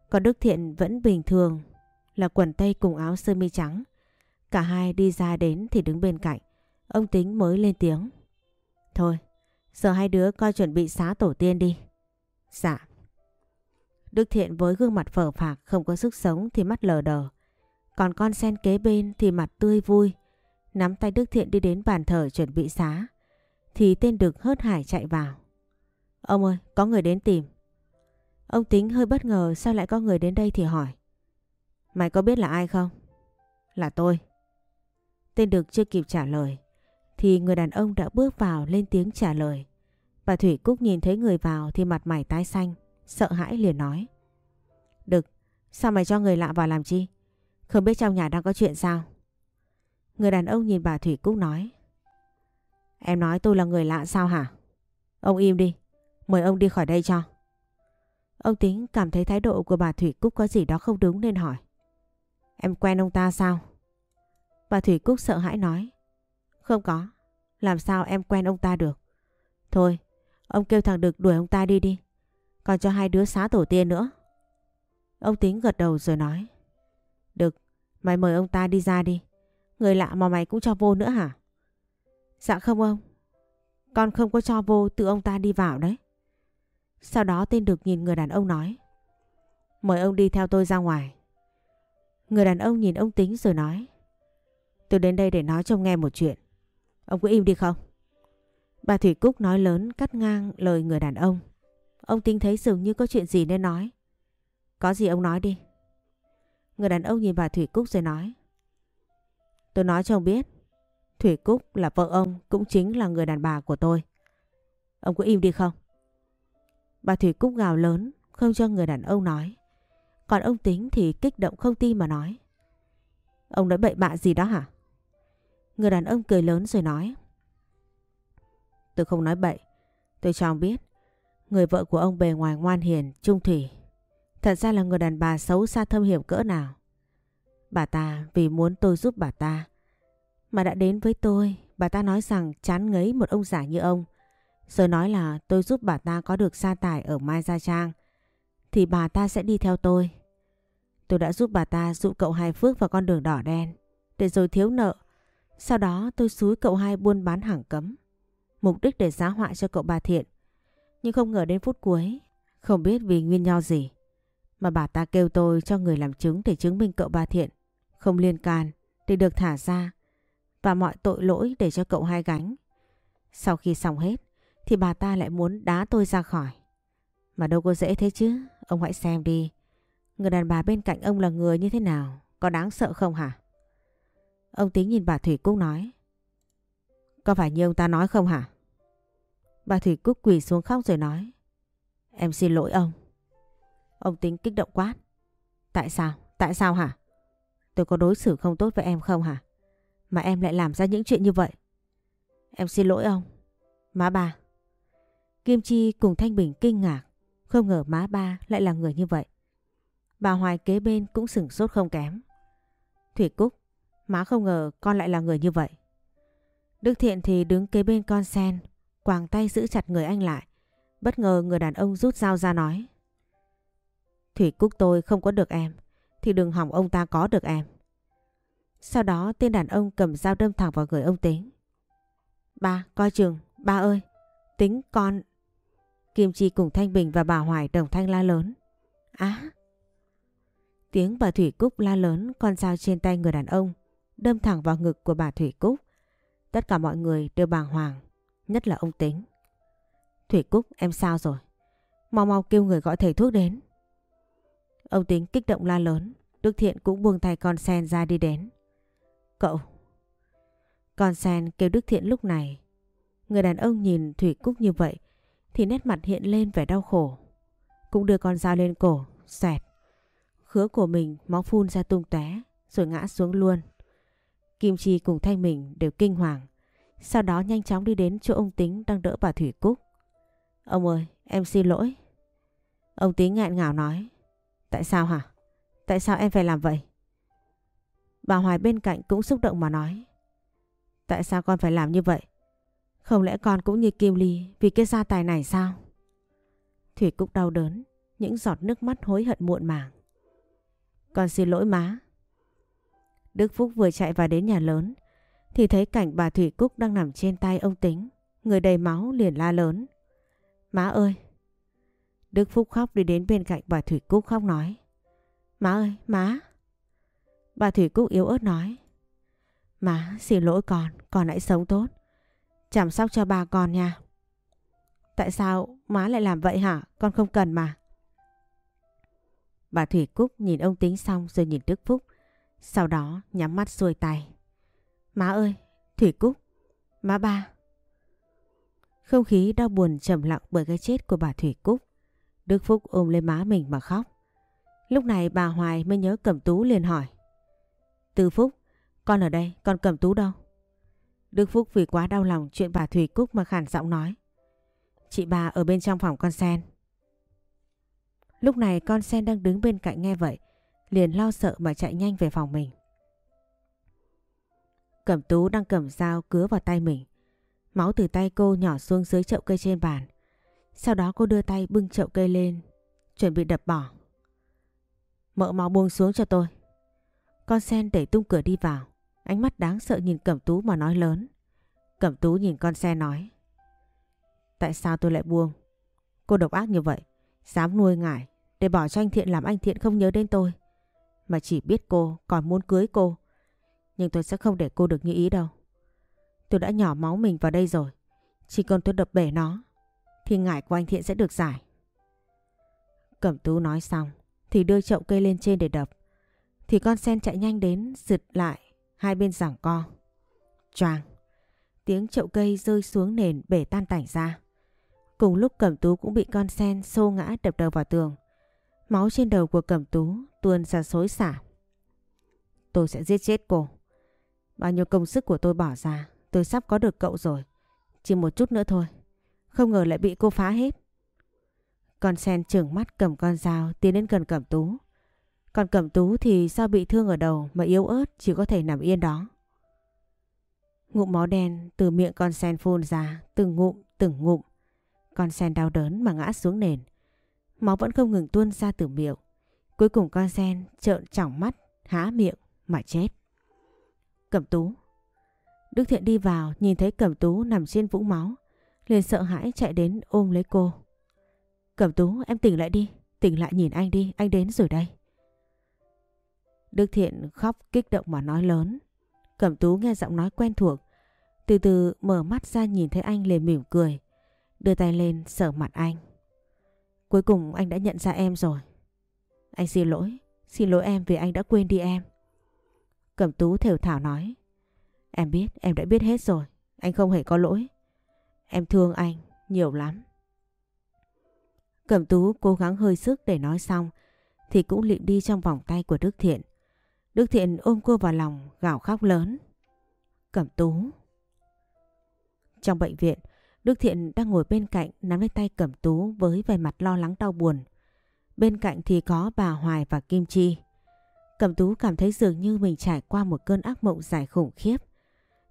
còn Đức Thiện vẫn bình thường là quần tây cùng áo sơ mi trắng. Cả hai đi ra đến thì đứng bên cạnh. Ông Tính mới lên tiếng. Thôi, giờ hai đứa coi chuẩn bị xá tổ tiên đi. Dạ. Đức Thiện với gương mặt phở phạc không có sức sống thì mắt lờ đờ. Còn con sen kế bên thì mặt tươi vui. Nắm tay Đức Thiện đi đến bàn thờ chuẩn bị xá. Thì tên Đực hớt hải chạy vào. Ông ơi, có người đến tìm. Ông Tính hơi bất ngờ sao lại có người đến đây thì hỏi. Mày có biết là ai không? Là tôi. Tên Đực chưa kịp trả lời thì người đàn ông đã bước vào lên tiếng trả lời. Bà Thủy Cúc nhìn thấy người vào thì mặt mày tái xanh, sợ hãi liền nói. Đực, sao mày cho người lạ vào làm chi? Không biết trong nhà đang có chuyện sao? Người đàn ông nhìn bà Thủy Cúc nói. Em nói tôi là người lạ sao hả? Ông im đi, mời ông đi khỏi đây cho. Ông Tính cảm thấy thái độ của bà Thủy Cúc có gì đó không đúng nên hỏi. Em quen ông ta sao? Bà Thủy Cúc sợ hãi nói. Không có. Làm sao em quen ông ta được? Thôi, ông kêu thằng Đực đuổi ông ta đi đi. Còn cho hai đứa xá tổ tiên nữa. Ông Tính gật đầu rồi nói. Đực, mày mời ông ta đi ra đi. Người lạ mà mày cũng cho vô nữa hả? Dạ không ông. Con không có cho vô tự ông ta đi vào đấy. Sau đó tên Đực nhìn người đàn ông nói. Mời ông đi theo tôi ra ngoài. Người đàn ông nhìn ông Tính rồi nói. Tôi đến đây để nói cho ông nghe một chuyện. Ông cứ im đi không? Bà Thủy Cúc nói lớn, cắt ngang lời người đàn ông. Ông tính thấy dường như có chuyện gì nên nói. Có gì ông nói đi. Người đàn ông nhìn bà Thủy Cúc rồi nói. Tôi nói cho ông biết. Thủy Cúc là vợ ông cũng chính là người đàn bà của tôi. Ông cứ im đi không? Bà Thủy Cúc gào lớn không cho người đàn ông nói. Còn ông Tính thì kích động không tin mà nói. Ông nói bậy bạ gì đó hả? Người đàn ông cười lớn rồi nói. Tôi không nói bậy. Tôi cho ông biết. Người vợ của ông bề ngoài ngoan hiền, trung thủy. Thật ra là người đàn bà xấu xa thâm hiểm cỡ nào. Bà ta vì muốn tôi giúp bà ta. Mà đã đến với tôi, bà ta nói rằng chán ngấy một ông giả như ông. Rồi nói là tôi giúp bà ta có được gia tài ở Mai Gia Trang. Thì bà ta sẽ đi theo tôi. Tôi đã giúp bà ta dụ cậu hai Phước vào con đường đỏ đen. Để rồi thiếu nợ sau đó tôi xúi cậu hai buôn bán hàng cấm. Mục đích để giá họa cho cậu bà Thiện. Nhưng không ngờ đến phút cuối, không biết vì nguyên do gì. Mà bà ta kêu tôi cho người làm chứng để chứng minh cậu ba thiện. Không liên can để được thả ra. Và mọi tội lỗi để cho cậu hai gánh. Sau khi xong hết thì bà ta lại muốn đá tôi ra khỏi. Mà đâu có dễ thế chứ, ông hãy xem đi. Người đàn bà bên cạnh ông là người như thế nào, có đáng sợ không hả? Ông Tính nhìn bà Thủy Cúc nói. Có phải như ông ta nói không hả? Bà Thủy Cúc quỳ xuống khóc rồi nói. Em xin lỗi ông. Ông Tính kích động quát. Tại sao? Tại sao hả? Tôi có đối xử không tốt với em không hả? Mà em lại làm ra những chuyện như vậy. Em xin lỗi ông. Má bà Kim Chi cùng Thanh Bình kinh ngạc. Không ngờ má ba lại là người như vậy. Bà Hoài kế bên cũng sửng sốt không kém. Thủy Cúc, má không ngờ con lại là người như vậy. Đức Thiện thì đứng kế bên con sen, quàng tay giữ chặt người anh lại. Bất ngờ người đàn ông rút dao ra nói. Thủy Cúc tôi không có được em, thì đừng hỏng ông ta có được em. Sau đó tên đàn ông cầm dao đâm thẳng vào người ông Tính. Ba, coi chừng, ba ơi, Tính con... Kim Chi cùng Thanh Bình và bà Hoài đồng thanh la lớn. Á! Tiếng bà Thủy Cúc la lớn con dao trên tay người đàn ông đâm thẳng vào ngực của bà Thủy Cúc. Tất cả mọi người đều bàng hoàng, nhất là ông Tính. Thủy Cúc em sao rồi? Mau mau kêu người gọi thầy thuốc đến. Ông Tính kích động la lớn, Đức Thiện cũng buông tay con sen ra đi đến. Cậu! Con sen kêu Đức Thiện lúc này. Người đàn ông nhìn Thủy Cúc như vậy thì nét mặt hiện lên vẻ đau khổ. Cũng đưa con dao lên cổ, xẹt. Khứa của mình máu phun ra tung tóe rồi ngã xuống luôn. Kim Chi cùng Thanh mình đều kinh hoàng. Sau đó nhanh chóng đi đến chỗ ông Tính đang đỡ bà Thủy Cúc. Ông ơi, em xin lỗi. Ông Tính ngạn ngào nói. Tại sao hả? Tại sao em phải làm vậy? Bà Hoài bên cạnh cũng xúc động mà nói. Tại sao con phải làm như vậy? Không lẽ con cũng như Kim Ly vì cái gia tài này sao? Thủy Cúc đau đớn, những giọt nước mắt hối hận muộn màng. Con xin lỗi má. Đức Phúc vừa chạy vào đến nhà lớn thì thấy cảnh bà Thủy Cúc đang nằm trên tay ông Tính. Người đầy máu liền la lớn. Má ơi! Đức Phúc khóc đi đến bên cạnh bà Thủy Cúc khóc nói. Má ơi! Má! Bà Thủy Cúc yếu ớt nói. Má xin lỗi con, con hãy sống tốt. Chăm sóc cho ba con nha. Tại sao má lại làm vậy hả? Con không cần mà. Bà Thủy Cúc nhìn ông Tính xong rồi nhìn Đức Phúc. Sau đó nhắm mắt xuôi tay. Má ơi, Thủy Cúc, má ba. Không khí đau buồn trầm lặng bởi cái chết của bà Thủy Cúc. Đức Phúc ôm lên má mình mà khóc. Lúc này bà Hoài mới nhớ Cẩm Tú liền hỏi. Từ Phúc, con ở đây, con Cẩm Tú đâu? Đức Phúc vì quá đau lòng chuyện bà Thủy Cúc mà khản giọng nói. Chị bà ở bên trong phòng con sen. Lúc này con sen đang đứng bên cạnh nghe vậy, liền lo sợ mà chạy nhanh về phòng mình. Cẩm tú đang cầm dao cứa vào tay mình. Máu từ tay cô nhỏ xuống dưới chậu cây trên bàn. Sau đó cô đưa tay bưng chậu cây lên, chuẩn bị đập bỏ. Mợ máu buông xuống cho tôi. Con sen đẩy tung cửa đi vào. Ánh mắt đáng sợ nhìn Cẩm Tú mà nói lớn. Cẩm Tú nhìn con xe nói. Tại sao tôi lại buông? Cô độc ác như vậy. Dám nuôi ngải để bỏ cho anh Thiện làm anh Thiện không nhớ đến tôi. Mà chỉ biết cô còn muốn cưới cô. Nhưng tôi sẽ không để cô được như ý đâu. Tôi đã nhỏ máu mình vào đây rồi. Chỉ cần tôi đập bể nó, thì ngải của anh Thiện sẽ được giải. Cẩm Tú nói xong, thì đưa chậu cây lên trên để đập. Thì con sen chạy nhanh đến giựt lại hai bên giảng co. Choàng! Tiếng chậu cây rơi xuống nền bể tan tảnh ra. Cùng lúc Cẩm Tú cũng bị con sen xô ngã đập đầu vào tường. Máu trên đầu của Cẩm Tú tuôn ra xối xả. Tôi sẽ giết chết cô. Bao nhiêu công sức của tôi bỏ ra, tôi sắp có được cậu rồi. Chỉ một chút nữa thôi. Không ngờ lại bị cô phá hết. Con sen trưởng mắt cầm con dao tiến đến gần Cẩm Tú. Còn Cẩm Tú thì sao bị thương ở đầu mà yếu ớt chỉ có thể nằm yên đó. Ngụm máu đen từ miệng con sen phun ra từng ngụm từng ngụm. Con sen đau đớn mà ngã xuống nền. Máu vẫn không ngừng tuôn ra từ miệng. Cuối cùng con sen trợn trỏng mắt, há miệng mà chết. Cẩm Tú Đức Thiện đi vào nhìn thấy Cẩm Tú nằm trên vũng máu. liền sợ hãi chạy đến ôm lấy cô. Cẩm Tú em tỉnh lại đi, tỉnh lại nhìn anh đi, anh đến rồi đây. Đức Thiện khóc kích động mà nói lớn. Cẩm Tú nghe giọng nói quen thuộc, từ từ mở mắt ra nhìn thấy anh liền mỉm cười, đưa tay lên sờ mặt anh. Cuối cùng anh đã nhận ra em rồi. Anh xin lỗi, xin lỗi em vì anh đã quên đi em. Cẩm Tú thều thảo nói. Em biết, em đã biết hết rồi, anh không hề có lỗi. Em thương anh, nhiều lắm. Cẩm Tú cố gắng hơi sức để nói xong thì cũng lịm đi trong vòng tay của Đức Thiện. Đức Thiện ôm cô vào lòng gào khóc lớn. Cẩm Tú. Trong bệnh viện, Đức Thiện đang ngồi bên cạnh nắm lấy tay Cẩm Tú với vẻ mặt lo lắng đau buồn. Bên cạnh thì có bà Hoài và Kim Chi. Cẩm Tú cảm thấy dường như mình trải qua một cơn ác mộng dài khủng khiếp.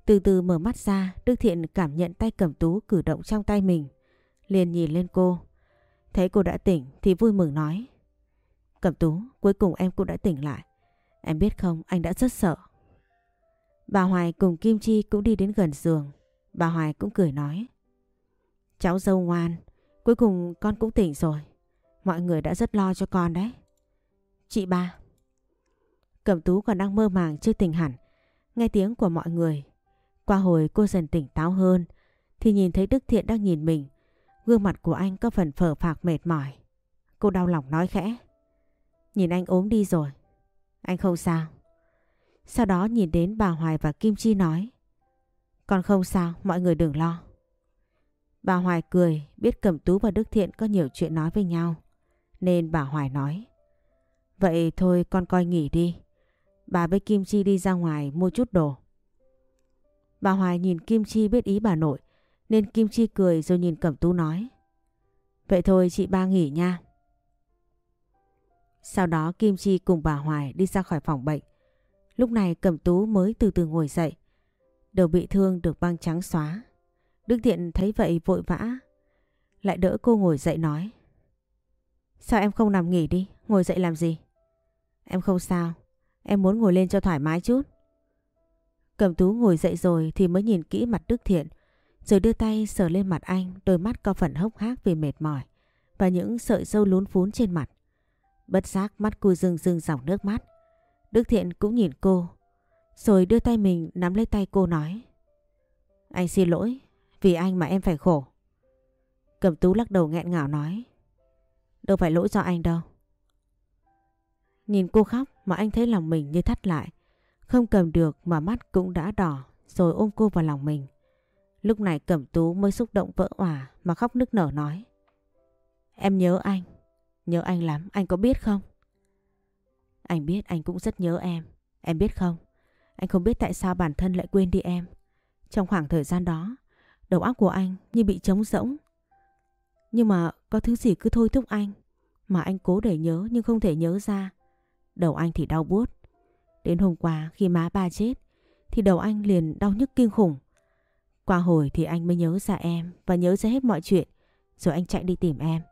Từ từ mở mắt ra, Đức Thiện cảm nhận tay Cẩm Tú cử động trong tay mình. Liền nhìn lên cô. Thấy cô đã tỉnh thì vui mừng nói. Cẩm Tú, cuối cùng em cũng đã tỉnh lại. Em biết không, anh đã rất sợ. Bà Hoài cùng Kim Chi cũng đi đến gần giường. Bà Hoài cũng cười nói. Cháu dâu ngoan, cuối cùng con cũng tỉnh rồi. Mọi người đã rất lo cho con đấy. Chị ba. Cẩm Tú còn đang mơ màng chưa tỉnh hẳn. Nghe tiếng của mọi người. Qua hồi cô dần tỉnh táo hơn thì nhìn thấy Đức Thiện đang nhìn mình. Gương mặt của anh có phần phở phạc mệt mỏi. Cô đau lòng nói khẽ. Nhìn anh ốm đi rồi. Anh không sao. Sau đó nhìn đến bà Hoài và Kim Chi nói. Con không sao, mọi người đừng lo. Bà Hoài cười, biết Cẩm Tú và Đức Thiện có nhiều chuyện nói với nhau. Nên bà Hoài nói. Vậy thôi con coi nghỉ đi. Bà với Kim Chi đi ra ngoài mua chút đồ. Bà Hoài nhìn Kim Chi biết ý bà nội. Nên Kim Chi cười rồi nhìn Cẩm Tú nói. Vậy thôi chị ba nghỉ nha. Sau đó Kim Chi cùng bà Hoài đi ra khỏi phòng bệnh. Lúc này Cẩm Tú mới từ từ ngồi dậy. Đầu bị thương được băng trắng xóa. Đức Thiện thấy vậy vội vã. Lại đỡ cô ngồi dậy nói. Sao em không nằm nghỉ đi? Ngồi dậy làm gì? Em không sao. Em muốn ngồi lên cho thoải mái chút. Cẩm Tú ngồi dậy rồi thì mới nhìn kỹ mặt Đức Thiện. Rồi đưa tay sờ lên mặt anh, đôi mắt có phần hốc hác vì mệt mỏi. Và những sợi dâu lún phún trên mặt. Bất giác mắt cô rưng rưng dòng nước mắt. Đức Thiện cũng nhìn cô. Rồi đưa tay mình nắm lấy tay cô nói. Anh xin lỗi, vì anh mà em phải khổ. Cẩm tú lắc đầu nghẹn ngào nói. Đâu phải lỗi do anh đâu. Nhìn cô khóc mà anh thấy lòng mình như thắt lại. Không cầm được mà mắt cũng đã đỏ rồi ôm cô vào lòng mình. Lúc này Cẩm Tú mới xúc động vỡ òa mà khóc nức nở nói. Em nhớ anh. Nhớ anh lắm, anh có biết không? Anh biết anh cũng rất nhớ em. Em biết không? Anh không biết tại sao bản thân lại quên đi em. Trong khoảng thời gian đó, đầu óc của anh như bị trống rỗng. Nhưng mà có thứ gì cứ thôi thúc anh. Mà anh cố để nhớ nhưng không thể nhớ ra. Đầu anh thì đau buốt. Đến hôm qua khi má ba chết thì đầu anh liền đau nhức kinh khủng. Qua hồi thì anh mới nhớ ra em và nhớ ra hết mọi chuyện. Rồi anh chạy đi tìm em.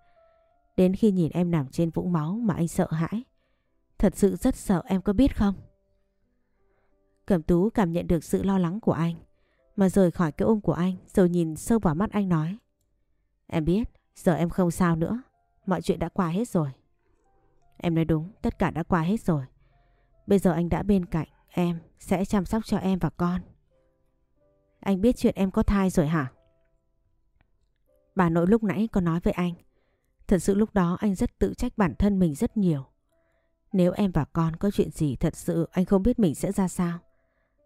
Đến khi nhìn em nằm trên vũng máu mà anh sợ hãi. Thật sự rất sợ em có biết không? Cẩm tú cảm nhận được sự lo lắng của anh. Mà rời khỏi cái ôm của anh rồi nhìn sâu vào mắt anh nói. Em biết, giờ em không sao nữa. Mọi chuyện đã qua hết rồi. Em nói đúng, tất cả đã qua hết rồi. Bây giờ anh đã bên cạnh, em sẽ chăm sóc cho em và con. Anh biết chuyện em có thai rồi hả? Bà nội lúc nãy có nói với anh. Thật sự lúc đó anh rất tự trách bản thân mình rất nhiều. Nếu em và con có chuyện gì thật sự anh không biết mình sẽ ra sao.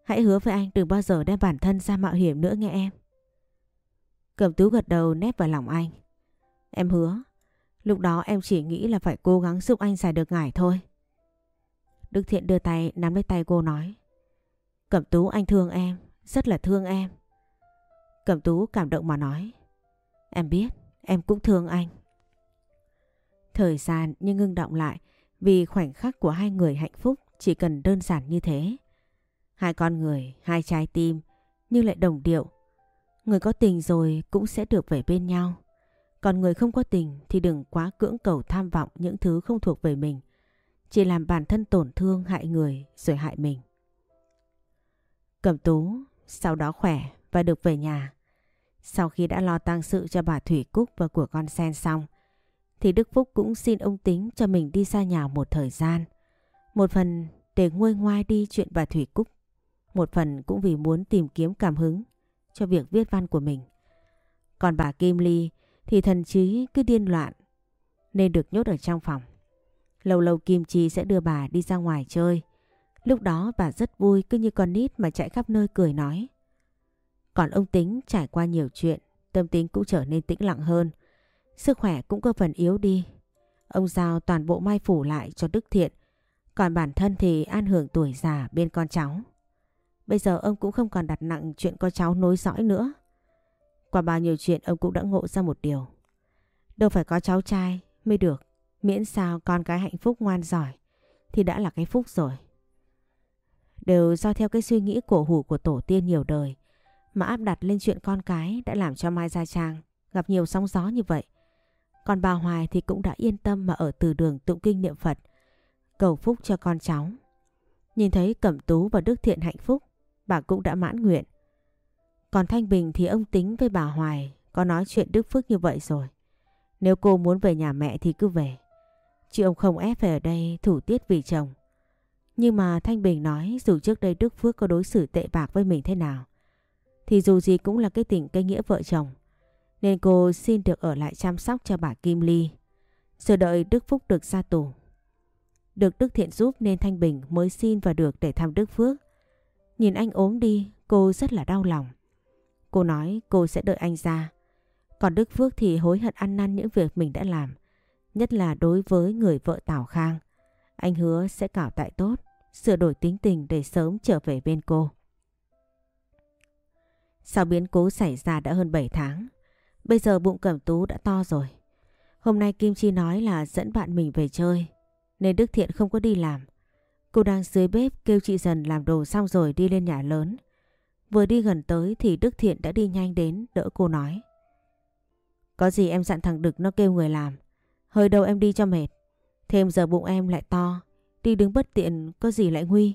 Hãy hứa với anh đừng bao giờ đem bản thân ra mạo hiểm nữa nghe em. Cẩm tú gật đầu nép vào lòng anh. Em hứa, lúc đó em chỉ nghĩ là phải cố gắng giúp anh giải được ngải thôi. Đức Thiện đưa tay nắm lấy tay cô nói. Cẩm tú anh thương em, rất là thương em. Cẩm tú cảm động mà nói. Em biết, em cũng thương anh. Thời gian như ngưng động lại vì khoảnh khắc của hai người hạnh phúc chỉ cần đơn giản như thế. Hai con người, hai trái tim nhưng lại đồng điệu. Người có tình rồi cũng sẽ được về bên nhau. Còn người không có tình thì đừng quá cưỡng cầu tham vọng những thứ không thuộc về mình. Chỉ làm bản thân tổn thương hại người rồi hại mình. Cẩm tú sau đó khỏe và được về nhà. Sau khi đã lo tang sự cho bà Thủy Cúc và của con sen xong thì Đức Phúc cũng xin ông Tính cho mình đi xa nhà một thời gian. Một phần để nguôi ngoai đi chuyện bà Thủy Cúc. Một phần cũng vì muốn tìm kiếm cảm hứng cho việc viết văn của mình. Còn bà Kim Ly thì thần trí cứ điên loạn nên được nhốt ở trong phòng. Lâu lâu Kim Chi sẽ đưa bà đi ra ngoài chơi. Lúc đó bà rất vui cứ như con nít mà chạy khắp nơi cười nói. Còn ông Tính trải qua nhiều chuyện, tâm tính cũng trở nên tĩnh lặng hơn. Sức khỏe cũng có phần yếu đi. Ông giao toàn bộ mai phủ lại cho Đức Thiện. Còn bản thân thì an hưởng tuổi già bên con cháu. Bây giờ ông cũng không còn đặt nặng chuyện con cháu nối dõi nữa. Qua bao nhiêu chuyện, ông cũng đã ngộ ra một điều. Đâu phải có cháu trai mới được. Miễn sao con cái hạnh phúc ngoan giỏi thì đã là cái phúc rồi. Đều do theo cái suy nghĩ cổ hủ của tổ tiên nhiều đời, mà áp đặt lên chuyện con cái đã làm cho Mai Gia Trang gặp nhiều sóng gió như vậy. Còn bà Hoài thì cũng đã yên tâm mà ở từ đường tụng kinh niệm Phật, cầu phúc cho con cháu. Nhìn thấy Cẩm Tú và Đức Thiện hạnh phúc, bà cũng đã mãn nguyện. Còn Thanh Bình thì ông tính với bà Hoài có nói chuyện Đức Phước như vậy rồi. Nếu cô muốn về nhà mẹ thì cứ về. Chứ ông không ép về ở đây thủ tiết vì chồng. Nhưng mà Thanh Bình nói dù trước đây Đức Phước có đối xử tệ bạc với mình thế nào. Thì dù gì cũng là cái tình cái nghĩa vợ chồng. Nên cô xin được ở lại chăm sóc cho bà Kim Ly. Chờ đợi Đức Phúc được ra tù. Được Đức Thiện giúp nên Thanh Bình mới xin và được để thăm Đức Phước. Nhìn anh ốm đi, cô rất là đau lòng. Cô nói cô sẽ đợi anh ra. Còn Đức Phước thì hối hận ăn năn những việc mình đã làm. Nhất là đối với người vợ Tảo Khang. Anh hứa sẽ cảo tại tốt, sửa đổi tính tình để sớm trở về bên cô. Sau biến cố xảy ra đã hơn 7 tháng. Bây giờ bụng cẩm tú đã to rồi. Hôm nay Kim Chi nói là dẫn bạn mình về chơi. Nên Đức Thiện không có đi làm. Cô đang dưới bếp kêu chị dần làm đồ xong rồi đi lên nhà lớn. Vừa đi gần tới thì Đức Thiện đã đi nhanh đến, đỡ cô nói. Có gì em dặn thằng Đực nó kêu người làm. Hơi đâu em đi cho mệt. Thêm giờ bụng em lại to. Đi đứng bất tiện, có gì lại nguy.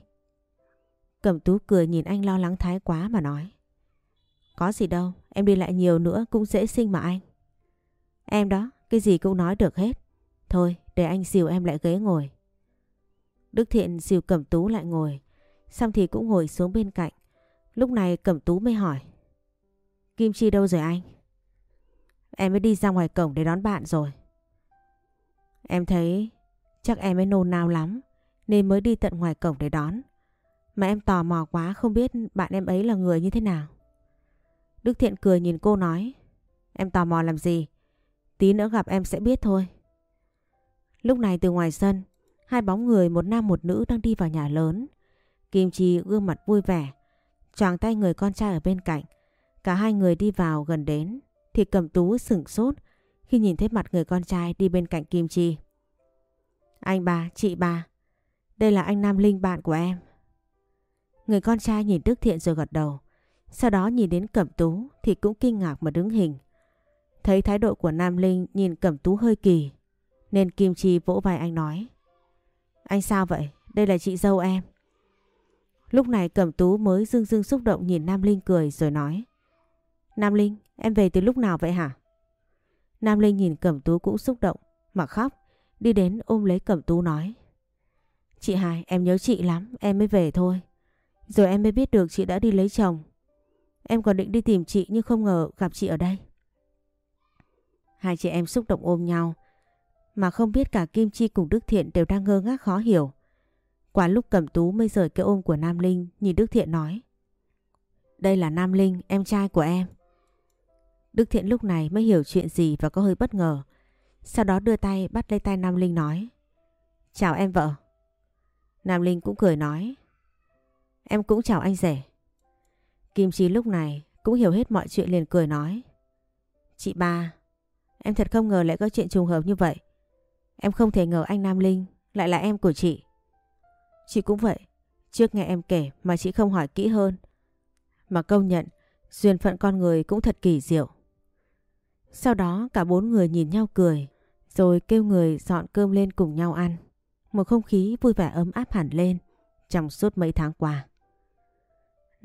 Cẩm tú cười nhìn anh lo lắng thái quá mà nói. Có gì đâu, em đi lại nhiều nữa cũng dễ sinh mà anh. Em đó, cái gì cũng nói được hết. Thôi, để anh dìu em lại ghế ngồi. Đức Thiện dìu Cẩm Tú lại ngồi, xong thì cũng ngồi xuống bên cạnh. Lúc này Cẩm Tú mới hỏi. Kim Chi đâu rồi anh? Em mới đi ra ngoài cổng để đón bạn rồi. Em thấy chắc em ấy nôn nao lắm nên mới đi tận ngoài cổng để đón. Mà em tò mò quá không biết bạn em ấy là người như thế nào. Đức Thiện cười nhìn cô nói, Em tò mò làm gì? Tí nữa gặp em sẽ biết thôi. Lúc này từ ngoài sân, Hai bóng người một nam một nữ đang đi vào nhà lớn. Kim Chi gương mặt vui vẻ, choàng tay người con trai ở bên cạnh. Cả hai người đi vào gần đến, thì cầm tú sửng sốt khi nhìn thấy mặt người con trai đi bên cạnh Kim Chi. Anh bà chị bà đây là anh Nam Linh bạn của em. Người con trai nhìn Đức Thiện rồi gật đầu. Sau đó nhìn đến Cẩm Tú thì cũng kinh ngạc mà đứng hình. Thấy thái độ của Nam Linh nhìn Cẩm Tú hơi kỳ. Nên Kim Chi vỗ vai anh nói. Anh sao vậy? Đây là chị dâu em. Lúc này Cẩm Tú mới dưng dưng xúc động nhìn Nam Linh cười rồi nói. Nam Linh, em về từ lúc nào vậy hả? Nam Linh nhìn Cẩm Tú cũng xúc động, mà khóc, đi đến ôm lấy Cẩm Tú nói. Chị Hải, em nhớ chị lắm, em mới về thôi. Rồi em mới biết được chị đã đi lấy chồng. Em còn định đi tìm chị nhưng không ngờ gặp chị ở đây. Hai chị em xúc động ôm nhau, mà không biết cả Kim Chi cùng Đức Thiện đều đang ngơ ngác khó hiểu. Quả lúc cầm Tú mới rời cái ôm của Nam Linh, nhìn Đức Thiện nói. Đây là Nam Linh, em trai của em. Đức Thiện lúc này mới hiểu chuyện gì và có hơi bất ngờ. Sau đó đưa tay bắt lấy tay Nam Linh nói. Chào em vợ. Nam Linh cũng cười nói. Em cũng chào anh rể. Kim Chi lúc này cũng hiểu hết mọi chuyện liền cười nói. Chị ba, em thật không ngờ lại có chuyện trùng hợp như vậy. Em không thể ngờ anh Nam Linh lại là em của chị. Chị cũng vậy, trước nghe em kể mà chị không hỏi kỹ hơn. Mà công nhận, duyên phận con người cũng thật kỳ diệu. Sau đó cả bốn người nhìn nhau cười, rồi kêu người dọn cơm lên cùng nhau ăn. Một không khí vui vẻ ấm áp hẳn lên trong suốt mấy tháng qua.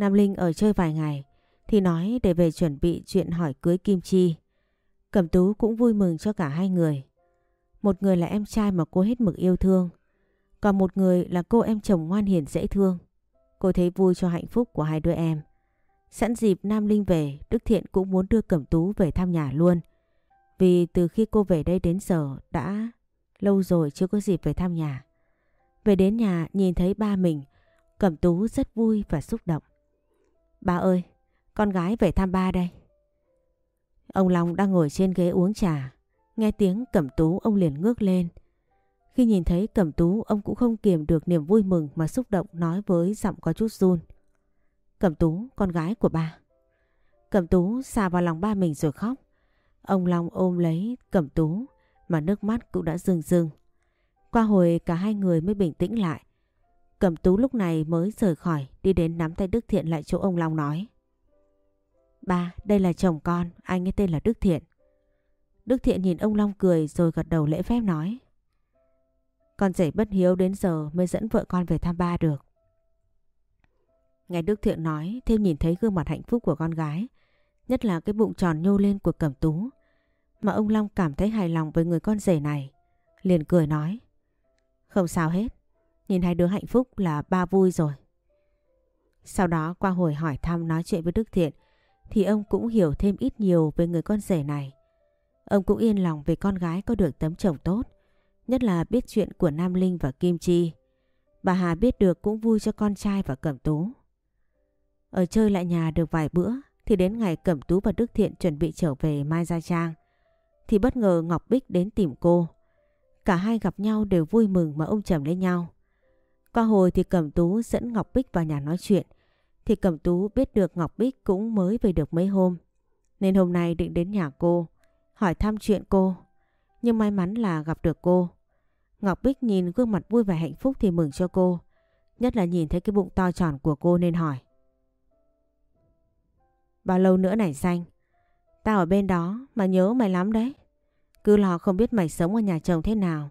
Nam Linh ở chơi vài ngày thì nói để về chuẩn bị chuyện hỏi cưới Kim Chi. Cẩm Tú cũng vui mừng cho cả hai người. Một người là em trai mà cô hết mực yêu thương. Còn một người là cô em chồng ngoan hiền dễ thương. Cô thấy vui cho hạnh phúc của hai đứa em. Sẵn dịp Nam Linh về, Đức Thiện cũng muốn đưa Cẩm Tú về thăm nhà luôn. Vì từ khi cô về đây đến giờ đã lâu rồi chưa có dịp về thăm nhà. Về đến nhà nhìn thấy ba mình, Cẩm Tú rất vui và xúc động. Ba ơi, con gái về thăm ba đây. Ông Long đang ngồi trên ghế uống trà. Nghe tiếng Cẩm Tú ông liền ngước lên. Khi nhìn thấy Cẩm Tú ông cũng không kiềm được niềm vui mừng mà xúc động nói với giọng có chút run. Cẩm Tú, con gái của ba. Cẩm Tú xà vào lòng ba mình rồi khóc. Ông Long ôm lấy Cẩm Tú mà nước mắt cũng đã rưng rưng. Qua hồi cả hai người mới bình tĩnh lại. Cẩm Tú lúc này mới rời khỏi đi đến nắm tay Đức Thiện lại chỗ ông Long nói. Ba, đây là chồng con, anh ấy tên là Đức Thiện. Đức Thiện nhìn ông Long cười rồi gật đầu lễ phép nói. Con rể bất hiếu đến giờ mới dẫn vợ con về thăm ba được. Nghe Đức Thiện nói, thêm nhìn thấy gương mặt hạnh phúc của con gái, nhất là cái bụng tròn nhô lên của Cẩm Tú, mà ông Long cảm thấy hài lòng với người con rể này, liền cười nói. Không sao hết, nhìn hai đứa hạnh phúc là ba vui rồi. Sau đó qua hồi hỏi thăm nói chuyện với Đức Thiện, thì ông cũng hiểu thêm ít nhiều về người con rể này. Ông cũng yên lòng về con gái có được tấm chồng tốt, nhất là biết chuyện của Nam Linh và Kim Chi. Bà Hà biết được cũng vui cho con trai và Cẩm Tú. Ở chơi lại nhà được vài bữa thì đến ngày Cẩm Tú và Đức Thiện chuẩn bị trở về Mai Gia Trang. Thì bất ngờ Ngọc Bích đến tìm cô. Cả hai gặp nhau đều vui mừng mà ông chầm lấy nhau. Qua hồi thì Cẩm Tú dẫn Ngọc Bích vào nhà nói chuyện. Thì Cẩm Tú biết được Ngọc Bích cũng mới về được mấy hôm. Nên hôm nay định đến nhà cô, hỏi thăm chuyện cô. Nhưng may mắn là gặp được cô. Ngọc Bích nhìn gương mặt vui vẻ hạnh phúc thì mừng cho cô. Nhất là nhìn thấy cái bụng to tròn của cô nên hỏi. Bao lâu nữa này xanh? Tao ở bên đó mà nhớ mày lắm đấy. Cứ lo không biết mày sống ở nhà chồng thế nào.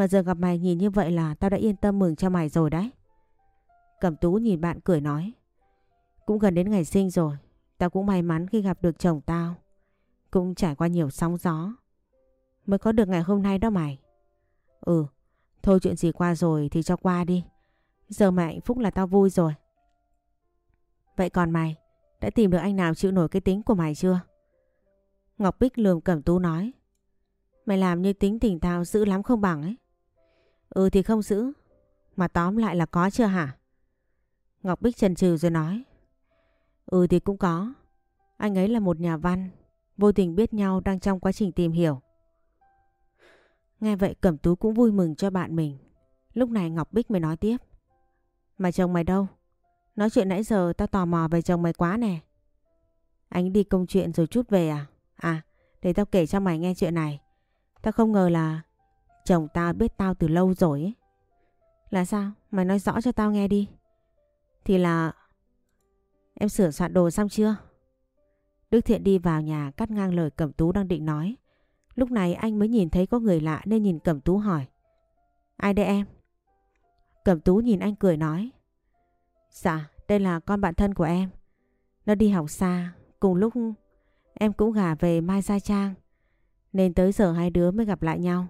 Mà giờ gặp mày nhìn như vậy là tao đã yên tâm mừng cho mày rồi đấy. Cẩm tú nhìn bạn cười nói. Cũng gần đến ngày sinh rồi. Tao cũng may mắn khi gặp được chồng tao. Cũng trải qua nhiều sóng gió. Mới có được ngày hôm nay đó mày. Ừ, thôi chuyện gì qua rồi thì cho qua đi. Giờ mày hạnh phúc là tao vui rồi. Vậy còn mày, đã tìm được anh nào chịu nổi cái tính của mày chưa? Ngọc Bích lườm Cẩm Tú nói. Mày làm như tính tình tao dữ lắm không bằng ấy. Ừ thì không giữ. Mà tóm lại là có chưa hả? Ngọc Bích chần chừ rồi nói. Ừ thì cũng có. Anh ấy là một nhà văn. Vô tình biết nhau đang trong quá trình tìm hiểu. Nghe vậy Cẩm Tú cũng vui mừng cho bạn mình. Lúc này Ngọc Bích mới nói tiếp. Mà chồng mày đâu? Nói chuyện nãy giờ tao tò mò về chồng mày quá nè. Anh đi công chuyện rồi chút về à? À, để tao kể cho mày nghe chuyện này. Tao không ngờ là chồng tao biết tao từ lâu rồi ấy. Là sao? Mày nói rõ cho tao nghe đi. Thì là... Em sửa soạn đồ xong chưa? Đức Thiện đi vào nhà cắt ngang lời Cẩm Tú đang định nói. Lúc này anh mới nhìn thấy có người lạ nên nhìn Cẩm Tú hỏi. Ai đây em? Cẩm Tú nhìn anh cười nói. Dạ, đây là con bạn thân của em. Nó đi học xa, cùng lúc em cũng gả về Mai Gia Trang. Nên tới giờ hai đứa mới gặp lại nhau.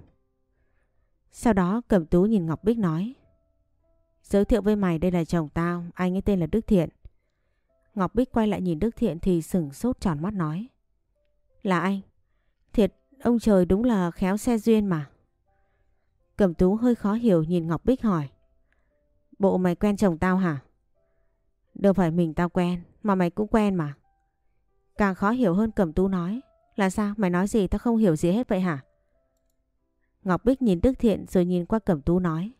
Sau đó Cẩm Tú nhìn Ngọc Bích nói. Giới thiệu với mày đây là chồng tao, anh ấy tên là Đức Thiện. Ngọc Bích quay lại nhìn Đức Thiện thì sừng sốt tròn mắt nói. Là anh? Thiệt, ông trời đúng là khéo xe duyên mà. Cẩm Tú hơi khó hiểu nhìn Ngọc Bích hỏi. Bộ mày quen chồng tao hả? Đâu phải mình tao quen, mà mày cũng quen mà. Càng khó hiểu hơn Cẩm Tú nói. Là sao? Mày nói gì tao không hiểu gì hết vậy hả? Ngọc Bích nhìn Đức Thiện rồi nhìn qua Cẩm Tú nói.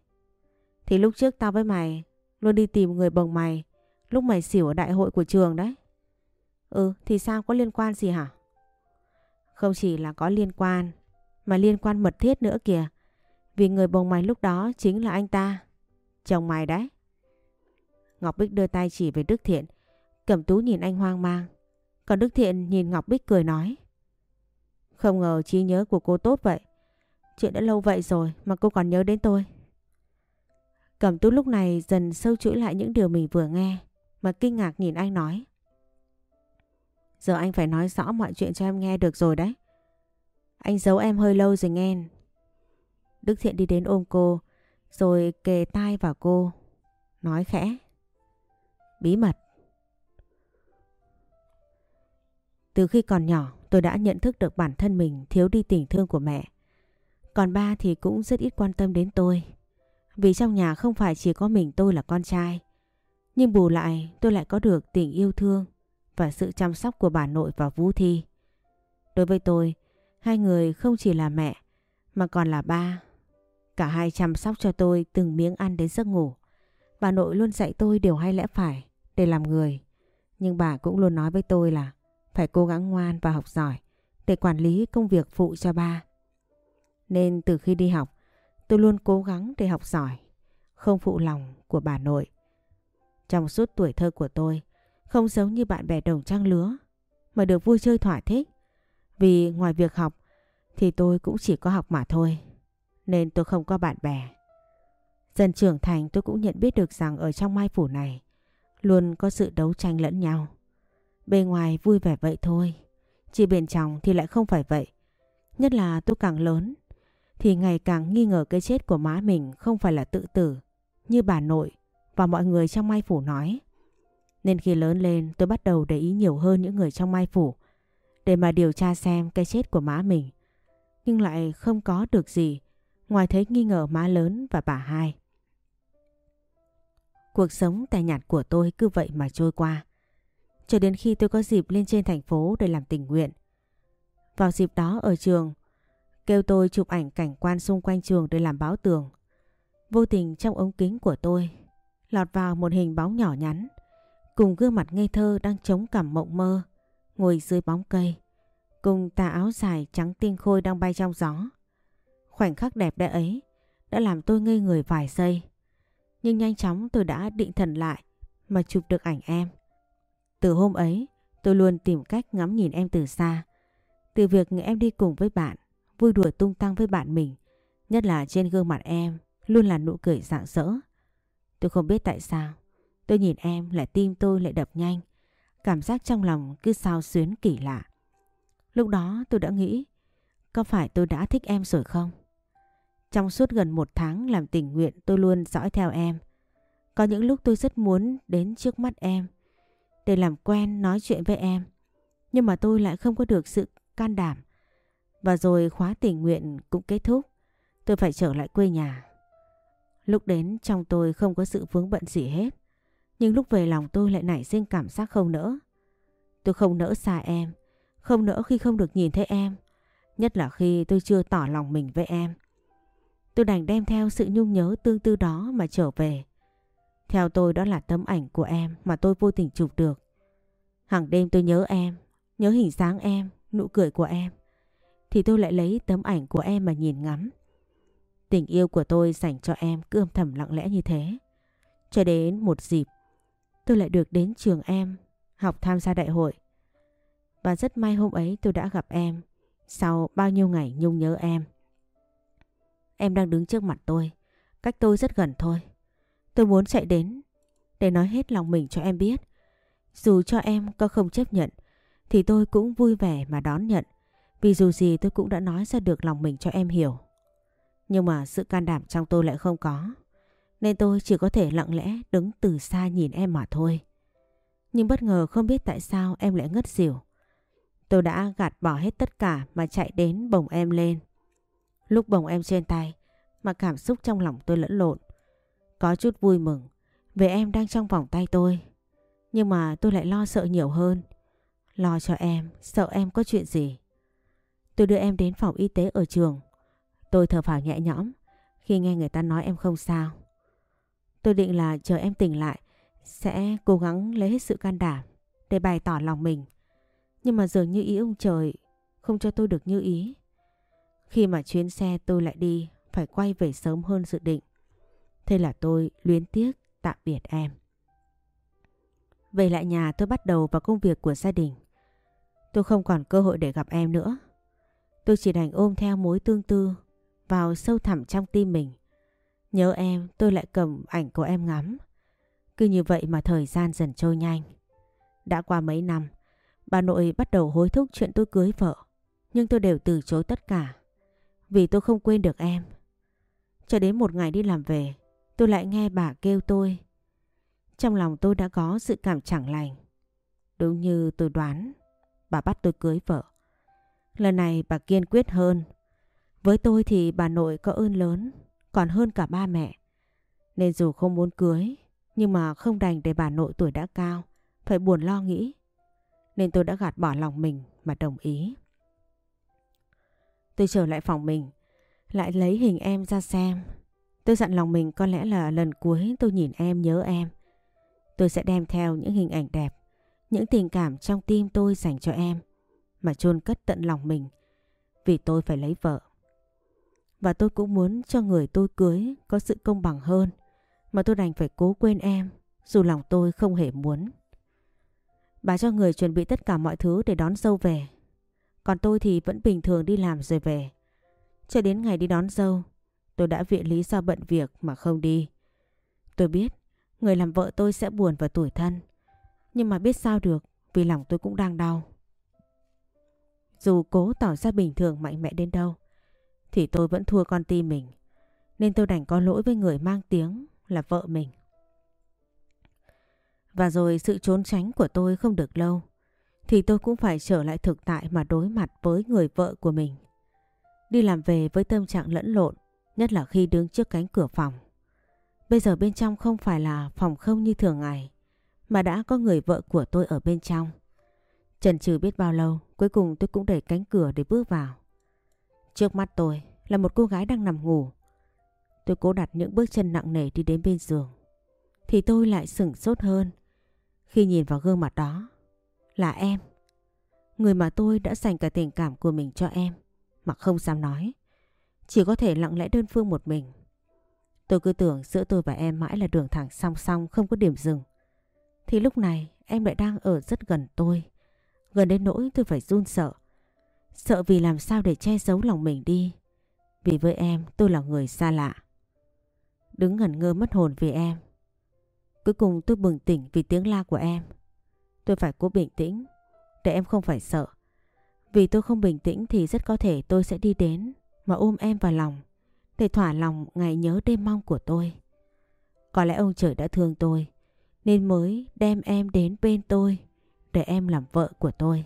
Thì lúc trước tao với mày luôn đi tìm người bồng mày, lúc mày xỉu ở đại hội của trường đấy. Ừ thì sao có liên quan gì hả? Không chỉ là có liên quan, mà liên quan mật thiết nữa kìa. Vì người bồng mày lúc đó chính là anh ta. Chồng mày đấy. Ngọc Bích đưa tay chỉ về Đức Thiện. Cẩm Tú nhìn anh hoang mang. Còn Đức Thiện nhìn Ngọc Bích cười nói. Không ngờ trí nhớ của cô tốt vậy. Chuyện đã lâu vậy rồi mà cô còn nhớ đến tôi. Cẩm Tú lúc này dần sâu chuỗi lại những điều mình vừa nghe mà kinh ngạc nhìn anh nói. Giờ anh phải nói rõ mọi chuyện cho em nghe được rồi đấy. Anh giấu em hơi lâu rồi nghe. Đức Thiện đi đến ôm cô, rồi kề tai vào cô, nói khẽ. Bí mật. Từ khi còn nhỏ, tôi đã nhận thức được bản thân mình thiếu đi tình thương của mẹ. Còn ba thì cũng rất ít quan tâm đến tôi. Vì trong nhà không phải chỉ có mình tôi là con trai. Nhưng bù lại tôi lại có được tình yêu thương và sự chăm sóc của bà nội và Vũ Thi. Đối với tôi, hai người không chỉ là mẹ mà còn là ba. Cả hai chăm sóc cho tôi từng miếng ăn đến giấc ngủ. Bà nội luôn dạy tôi điều hay lẽ phải để làm người. Nhưng bà cũng luôn nói với tôi là phải cố gắng ngoan và học giỏi để quản lý công việc phụ cho ba. Nên từ khi đi học, tôi luôn cố gắng để học giỏi, không phụ lòng của bà nội. Trong suốt tuổi thơ của tôi, không giống như bạn bè đồng trang lứa, mà được vui chơi thỏa thích. Vì ngoài việc học thì tôi cũng chỉ có học mà thôi, nên tôi không có bạn bè. Dần trưởng thành tôi cũng nhận biết được rằng ở trong mai phủ này luôn có sự đấu tranh lẫn nhau. Bề ngoài vui vẻ vậy thôi, chỉ bên trong thì lại không phải vậy. Nhất là tôi càng lớn thì ngày càng nghi ngờ cái chết của má mình không phải là tự tử như bà nội và mọi người trong Mai Phủ nói. Nên khi lớn lên tôi bắt đầu để ý nhiều hơn những người trong Mai Phủ để mà điều tra xem cái chết của má mình. Nhưng lại không có được gì ngoài thấy nghi ngờ má lớn và bà hai. Cuộc sống tài nhạt của tôi cứ vậy mà trôi qua. Cho đến khi tôi có dịp lên trên thành phố để làm tình nguyện. Vào dịp đó ở trường, kêu tôi chụp ảnh cảnh quan xung quanh trường để làm báo tường. Vô tình trong ống kính của tôi lọt vào một hình bóng nhỏ nhắn cùng gương mặt ngây thơ đang chống cằm mộng mơ ngồi dưới bóng cây cùng tà áo dài trắng tinh khôi đang bay trong gió. Khoảnh khắc đẹp đẽ ấy đã làm tôi ngây người vài giây. Nhưng nhanh chóng tôi đã định thần lại mà chụp được ảnh em. Từ hôm ấy tôi luôn tìm cách ngắm nhìn em từ xa. Từ việc em đi cùng với bạn, vui đùa tung tăng với bạn mình, nhất là trên gương mặt em luôn là nụ cười rạng rỡ. Tôi không biết tại sao, tôi nhìn em lại tim tôi lại đập nhanh, cảm giác trong lòng cứ sao xuyến kỳ lạ. Lúc đó tôi đã nghĩ, có phải tôi đã thích em rồi không? Trong suốt gần một tháng làm tình nguyện tôi luôn dõi theo em. Có những lúc tôi rất muốn đến trước mắt em để làm quen nói chuyện với em. Nhưng mà tôi lại không có được sự can đảm. Và rồi khóa tình nguyện cũng kết thúc. Tôi phải trở lại quê nhà. Lúc đến trong tôi không có sự vướng bận gì hết. Nhưng lúc về lòng tôi lại nảy sinh cảm giác không nỡ. Tôi không nỡ xa em. Không nỡ khi không được nhìn thấy em. Nhất là khi tôi chưa tỏ lòng mình với em. Tôi đành đem theo sự nhung nhớ tương tư đó mà trở về. Theo tôi đó là tấm ảnh của em mà tôi vô tình chụp được. Hàng đêm tôi nhớ em, nhớ hình dáng em, nụ cười của em. Thì tôi lại lấy tấm ảnh của em mà nhìn ngắm. Tình yêu của tôi dành cho em cứ âm thầm lặng lẽ như thế. Cho đến một dịp, tôi lại được đến trường em, học tham gia đại hội. Và rất may hôm ấy tôi đã gặp em, sau bao nhiêu ngày nhung nhớ em. Em đang đứng trước mặt tôi, cách tôi rất gần thôi. Tôi muốn chạy đến để nói hết lòng mình cho em biết. Dù cho em có không chấp nhận thì tôi cũng vui vẻ mà đón nhận. Vì dù gì tôi cũng đã nói ra được lòng mình cho em hiểu. Nhưng mà sự can đảm trong tôi lại không có. Nên tôi chỉ có thể lặng lẽ đứng từ xa nhìn em mà thôi. Nhưng bất ngờ không biết tại sao em lại ngất xỉu. Tôi đã gạt bỏ hết tất cả mà chạy đến bồng em lên. Lúc bồng em trên tay mà cảm xúc trong lòng tôi lẫn lộn. Có chút vui mừng vì em đang trong vòng tay tôi. Nhưng mà tôi lại lo sợ nhiều hơn. Lo cho em, sợ em có chuyện gì. Tôi đưa em đến phòng y tế ở trường. Tôi thở phào nhẹ nhõm khi nghe người ta nói em không sao. Tôi định là chờ em tỉnh lại, sẽ cố gắng lấy hết sự can đảm để bày tỏ lòng mình. Nhưng mà dường như ý ông trời không cho tôi được như ý. Khi mà chuyến xe tôi lại đi, phải quay về sớm hơn dự định. Thế là tôi luyến tiếc tạm biệt em. Về lại nhà, tôi bắt đầu vào công việc của gia đình. Tôi không còn cơ hội để gặp em nữa. Tôi chỉ đành ôm theo mối tương tư vào sâu thẳm trong tim mình. Nhớ em tôi lại cầm ảnh của em ngắm. Cứ như vậy mà thời gian dần trôi nhanh. Đã qua mấy năm, bà nội bắt đầu hối thúc chuyện tôi cưới vợ. Nhưng tôi đều từ chối tất cả. Vì tôi không quên được em. Cho đến một ngày đi làm về, tôi lại nghe bà kêu tôi. Trong lòng tôi đã có sự cảm chẳng lành. Đúng như tôi đoán, bà bắt tôi cưới vợ. Lần này bà kiên quyết hơn. Với tôi thì bà nội có ơn lớn, còn hơn cả ba mẹ. Nên dù không muốn cưới, nhưng mà không đành để bà nội tuổi đã cao, phải buồn lo nghĩ. Nên tôi đã gạt bỏ lòng mình mà đồng ý. Tôi trở lại phòng mình, lại lấy hình em ra xem. Tôi dặn lòng mình có lẽ là lần cuối tôi nhìn em nhớ em. Tôi sẽ đem theo những hình ảnh đẹp, những tình cảm trong tim tôi dành cho em mà chôn cất tận lòng mình vì tôi phải lấy vợ. Và tôi cũng muốn cho người tôi cưới có sự công bằng hơn mà tôi đành phải cố quên em dù lòng tôi không hề muốn. Bà cho người chuẩn bị tất cả mọi thứ để đón dâu về. Còn tôi thì vẫn bình thường đi làm rồi về. Cho đến ngày đi đón dâu, tôi đã viện lý do bận việc mà không đi. Tôi biết người làm vợ tôi sẽ buồn và tủi thân. Nhưng mà biết sao được vì lòng tôi cũng đang đau. Dù cố tỏ ra bình thường mạnh mẽ đến đâu thì tôi vẫn thua con tim mình. Nên tôi đành có lỗi với người mang tiếng là vợ mình. Và rồi sự trốn tránh của tôi không được lâu thì tôi cũng phải trở lại thực tại mà đối mặt với người vợ của mình. Đi làm về với tâm trạng lẫn lộn, nhất là khi đứng trước cánh cửa phòng. Bây giờ bên trong không phải là phòng không như thường ngày, mà đã có người vợ của tôi ở bên trong trần trừ biết bao lâu, cuối cùng tôi cũng đẩy cánh cửa để bước vào. Trước mắt tôi là một cô gái đang nằm ngủ. Tôi cố đặt những bước chân nặng nề đi đến bên giường. Thì tôi lại sửng sốt hơn khi nhìn vào gương mặt đó. Là em. Người mà tôi đã dành cả tình cảm của mình cho em mà không dám nói. Chỉ có thể lặng lẽ đơn phương một mình. Tôi cứ tưởng giữa tôi và em mãi là đường thẳng song song không có điểm dừng. Thì lúc này em lại đang ở rất gần tôi. Gần đến nỗi tôi phải run sợ. Sợ vì làm sao để che giấu lòng mình đi. Vì với em, tôi là người xa lạ. Đứng ngẩn ngơ mất hồn vì em. Cuối cùng tôi bừng tỉnh vì tiếng la của em. Tôi phải cố bình tĩnh, để em không phải sợ. Vì tôi không bình tĩnh thì rất có thể tôi sẽ đi đến, mà ôm em vào lòng, để thỏa lòng ngày nhớ đêm mong của tôi. Có lẽ ông trời đã thương tôi, nên mới đem em đến bên tôi để em làm vợ của tôi.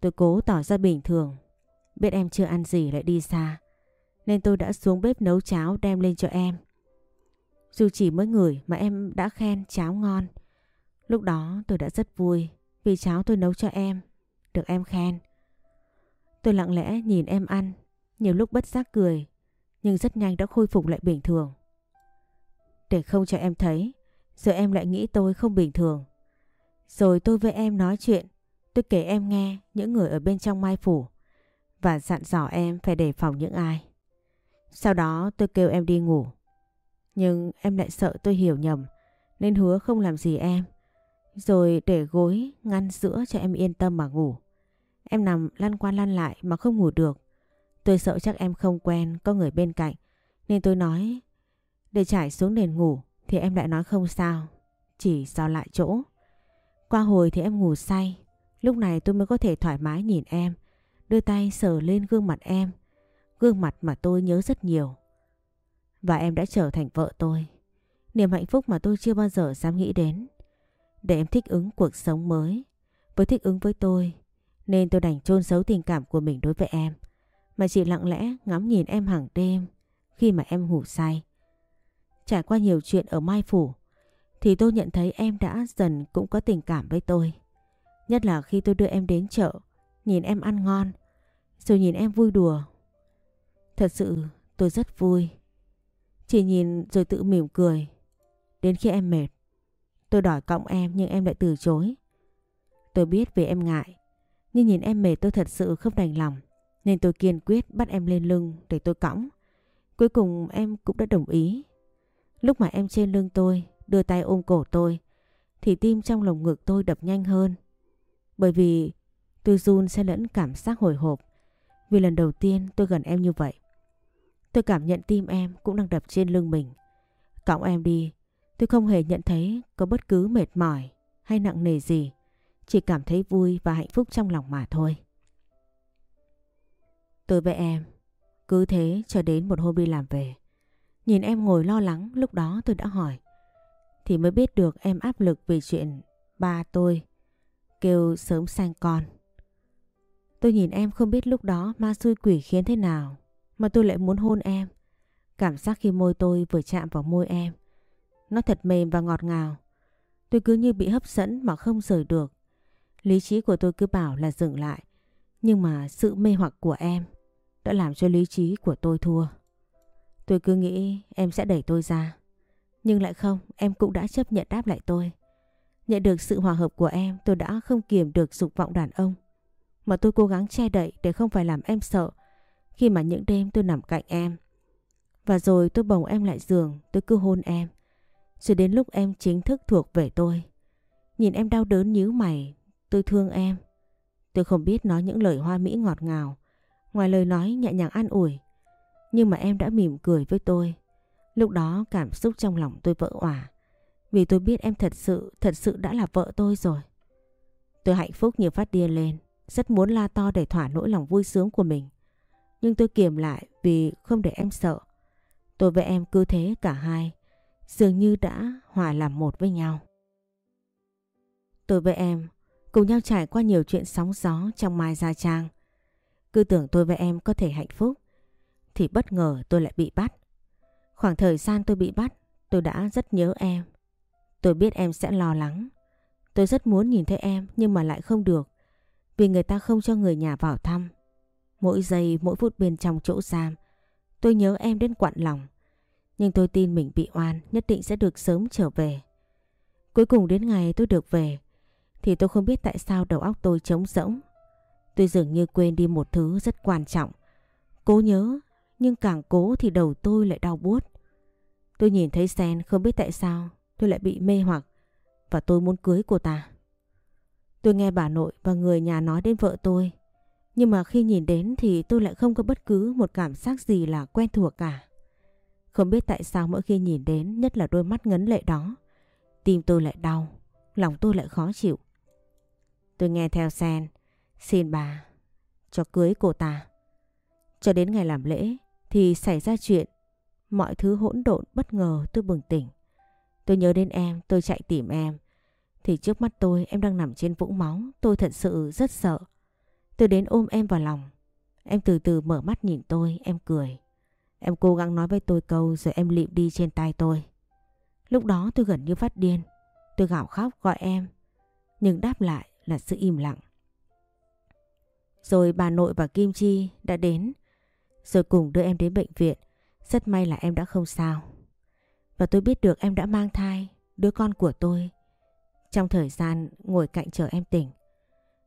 Tôi cố tỏ ra bình thường, biết em chưa ăn gì lại đi xa, nên tôi đã xuống bếp nấu cháo đem lên cho em. Dù chỉ mới ngửi mà em đã khen cháo ngon. Lúc đó tôi đã rất vui vì cháo tôi nấu cho em, được em khen. Tôi lặng lẽ nhìn em ăn, nhiều lúc bất giác cười, nhưng rất nhanh đã khôi phục lại bình thường. Để không cho em thấy, giờ em lại nghĩ tôi không bình thường. Rồi tôi với em nói chuyện, tôi kể em nghe những người ở bên trong mai phủ và dặn dò em phải đề phòng những ai. Sau đó tôi kêu em đi ngủ. Nhưng em lại sợ tôi hiểu nhầm nên hứa không làm gì em. Rồi để gối ngăn giữa cho em yên tâm mà ngủ. Em nằm lăn qua lăn lại mà không ngủ được. Tôi sợ chắc em không quen có người bên cạnh nên tôi nói để trải xuống nền ngủ thì em lại nói không sao. Chỉ do lại chỗ. Qua hồi thì em ngủ say. Lúc này tôi mới có thể thoải mái nhìn em. Đưa tay sờ lên gương mặt em. Gương mặt mà tôi nhớ rất nhiều. Và em đã trở thành vợ tôi. Niềm hạnh phúc mà tôi chưa bao giờ dám nghĩ đến. Để em thích ứng cuộc sống mới. Với thích ứng với tôi. Nên tôi đành chôn giấu tình cảm của mình đối với em. Mà chỉ lặng lẽ ngắm nhìn em hàng đêm. Khi mà em ngủ say. Trải qua nhiều chuyện ở Mai Phủ. Thì tôi nhận thấy em đã dần cũng có tình cảm với tôi. Nhất là khi tôi đưa em đến chợ. Nhìn em ăn ngon. Rồi nhìn em vui đùa. Thật sự tôi rất vui chỉ nhìn rồi tự mỉm cười. Đến khi em mệt, tôi đòi cõng em nhưng em lại từ chối. Tôi biết vì em ngại, nhưng nhìn em mệt tôi thật sự không đành lòng. Nên tôi kiên quyết bắt em lên lưng để tôi cõng. Cuối cùng em cũng đã đồng ý. Lúc mà em trên lưng tôi, đưa tay ôm cổ tôi, thì tim trong lồng ngực tôi đập nhanh hơn. Bởi vì tôi run xe lẫn cảm giác hồi hộp. Vì lần đầu tiên tôi gần em như vậy. Tôi cảm nhận tim em cũng đang đập trên lưng mình. Cõng em đi, tôi không hề nhận thấy có bất cứ mệt mỏi hay nặng nề gì. Chỉ cảm thấy vui và hạnh phúc trong lòng mà thôi. Tôi với em cứ thế cho đến một hôm đi làm về. Nhìn em ngồi lo lắng lúc đó tôi đã hỏi. Thì mới biết được em áp lực vì chuyện ba tôi kêu sớm sanh con. Tôi nhìn em không biết lúc đó ma xui quỷ khiến thế nào, mà tôi lại muốn hôn em. Cảm giác khi môi tôi vừa chạm vào môi em. Nó thật mềm và ngọt ngào. Tôi cứ như bị hấp dẫn mà không rời được. Lý trí của tôi cứ bảo là dừng lại. Nhưng mà sự mê hoặc của em đã làm cho lý trí của tôi thua. Tôi cứ nghĩ em sẽ đẩy tôi ra. Nhưng lại không, em cũng đã chấp nhận đáp lại tôi. Nhận được sự hòa hợp của em tôi đã không kiềm được dục vọng đàn ông. Mà tôi cố gắng che đậy để không phải làm em sợ khi mà những đêm tôi nằm cạnh em. Và rồi tôi bồng em lại giường, tôi cứ hôn em. Rồi đến lúc em chính thức thuộc về tôi. Nhìn em đau đớn nhíu mày, tôi thương em. Tôi không biết nói những lời hoa mỹ ngọt ngào, ngoài lời nói nhẹ nhàng an ủi. Nhưng mà em đã mỉm cười với tôi. Lúc đó cảm xúc trong lòng tôi vỡ òa. Vì tôi biết em thật sự, thật sự đã là vợ tôi rồi. Tôi hạnh phúc như phát điên lên, rất muốn la to để thỏa nỗi lòng vui sướng của mình. Nhưng tôi kiềm lại vì không để em sợ. Tôi với em cứ thế cả hai, dường như đã hòa làm một với nhau. Tôi với em cùng nhau trải qua nhiều chuyện sóng gió trong Mai Gia Trang. Cứ tưởng tôi với em có thể hạnh phúc, thì bất ngờ tôi lại bị bắt. Khoảng thời gian tôi bị bắt, tôi đã rất nhớ em. Tôi biết em sẽ lo lắng. Tôi rất muốn nhìn thấy em nhưng mà lại không được. Vì người ta không cho người nhà vào thăm. Mỗi giây, mỗi phút bên trong chỗ giam, tôi nhớ em đến quặn lòng. Nhưng tôi tin mình bị oan, nhất định sẽ được sớm trở về. Cuối cùng đến ngày tôi được về, thì tôi không biết tại sao đầu óc tôi trống rỗng. Tôi dường như quên đi một thứ rất quan trọng. Cố nhớ, nhưng càng cố thì đầu tôi lại đau buốt. Tôi nhìn thấy Sen không biết tại sao tôi lại bị mê hoặc và tôi muốn cưới cô ta. Tôi nghe bà nội và người nhà nói đến vợ tôi. Nhưng mà khi nhìn đến thì tôi lại không có bất cứ một cảm giác gì là quen thuộc cả. Không biết tại sao mỗi khi nhìn đến nhất là đôi mắt ngấn lệ đó. Tim tôi lại đau, lòng tôi lại khó chịu. Tôi nghe theo Sen, xin bà cho cưới cô ta. Cho đến ngày làm lễ thì xảy ra chuyện. Mọi thứ hỗn độn bất ngờ tôi bừng tỉnh. Tôi nhớ đến em, tôi chạy tìm em. Thì trước mắt tôi em đang nằm trên vũng máu, tôi thật sự rất sợ. Tôi đến ôm em vào lòng. Em từ từ mở mắt nhìn tôi, em cười. Em cố gắng nói với tôi câu rồi em lịm đi trên tay tôi. Lúc đó tôi gần như phát điên. Tôi gào khóc gọi em. Nhưng đáp lại là sự im lặng. Rồi bà nội và Kim Chi đã đến. Rồi cùng đưa em đến bệnh viện. Rất may là em đã không sao. Và tôi biết được em đã mang thai, đứa con của tôi. Trong thời gian ngồi cạnh chờ em tỉnh.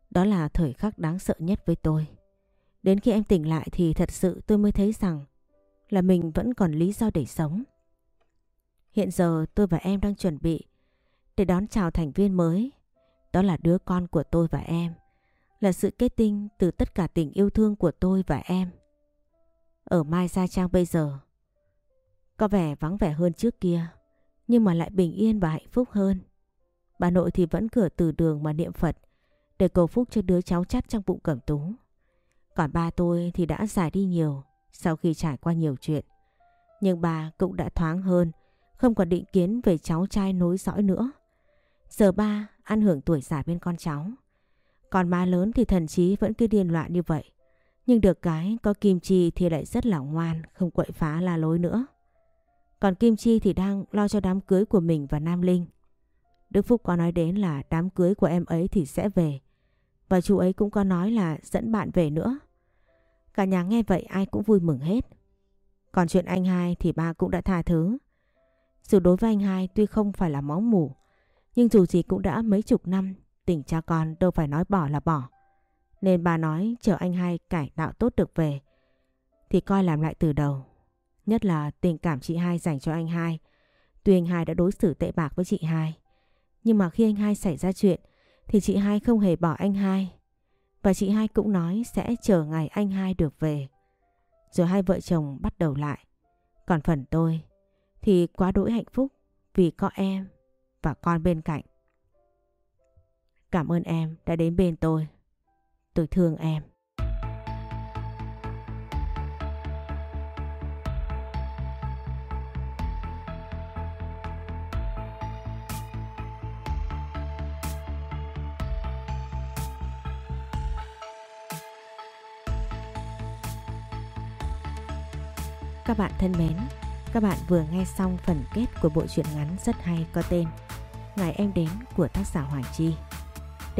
Đó là thời khắc đáng sợ nhất với tôi. Đến khi em tỉnh lại thì thật sự tôi mới thấy rằng là mình vẫn còn lý do để sống. Hiện giờ tôi và em đang chuẩn bị để đón chào thành viên mới. Đó là đứa con của tôi và em. Là sự kết tinh từ tất cả tình yêu thương của tôi và em. Ở Mai Gia Trang bây giờ có vẻ vắng vẻ hơn trước kia nhưng mà lại bình yên và hạnh phúc hơn. Bà nội thì vẫn cửa từ đường mà niệm Phật để cầu phúc cho đứa cháu chắt trong bụng cẩm tú. Còn ba tôi thì đã già đi nhiều sau khi trải qua nhiều chuyện. Nhưng bà cũng đã thoáng hơn, không còn định kiến về cháu trai nối dõi nữa. Giờ ba ăn hưởng tuổi già bên con cháu. Còn má lớn thì thần trí vẫn cứ điên loạn như vậy. Nhưng được cái có Kim Chi thì lại rất là ngoan, không quậy phá la lối nữa. Còn Kim Chi thì đang lo cho đám cưới của mình và Nam Linh. Đức Phúc có nói đến là đám cưới của em ấy thì sẽ về. Và chú ấy cũng có nói là dẫn bạn về nữa. Cả nhà nghe vậy ai cũng vui mừng hết. Còn chuyện anh hai thì ba cũng đã tha thứ. Dù đối với anh hai tuy không phải là máu mủ, nhưng dù gì cũng đã mấy chục năm, tình cha con đâu phải nói bỏ là bỏ. Nên bà nói chờ anh hai cải tạo tốt được về, thì coi làm lại từ đầu. Nhất là tình cảm chị hai dành cho anh hai. Tuy anh hai đã đối xử tệ bạc với chị hai, nhưng mà khi anh hai xảy ra chuyện, thì chị hai không hề bỏ anh hai và chị hai cũng nói sẽ chờ ngày anh hai được về. Rồi hai vợ chồng bắt đầu lại. Còn phần tôi thì quá đỗi hạnh phúc vì có em và con bên cạnh. Cảm ơn em đã đến bên tôi tôi thương em. Các bạn thân mến, các bạn vừa nghe xong phần kết của bộ truyện ngắn rất hay có tên Ngày em đến của tác giả Hoàng Chi.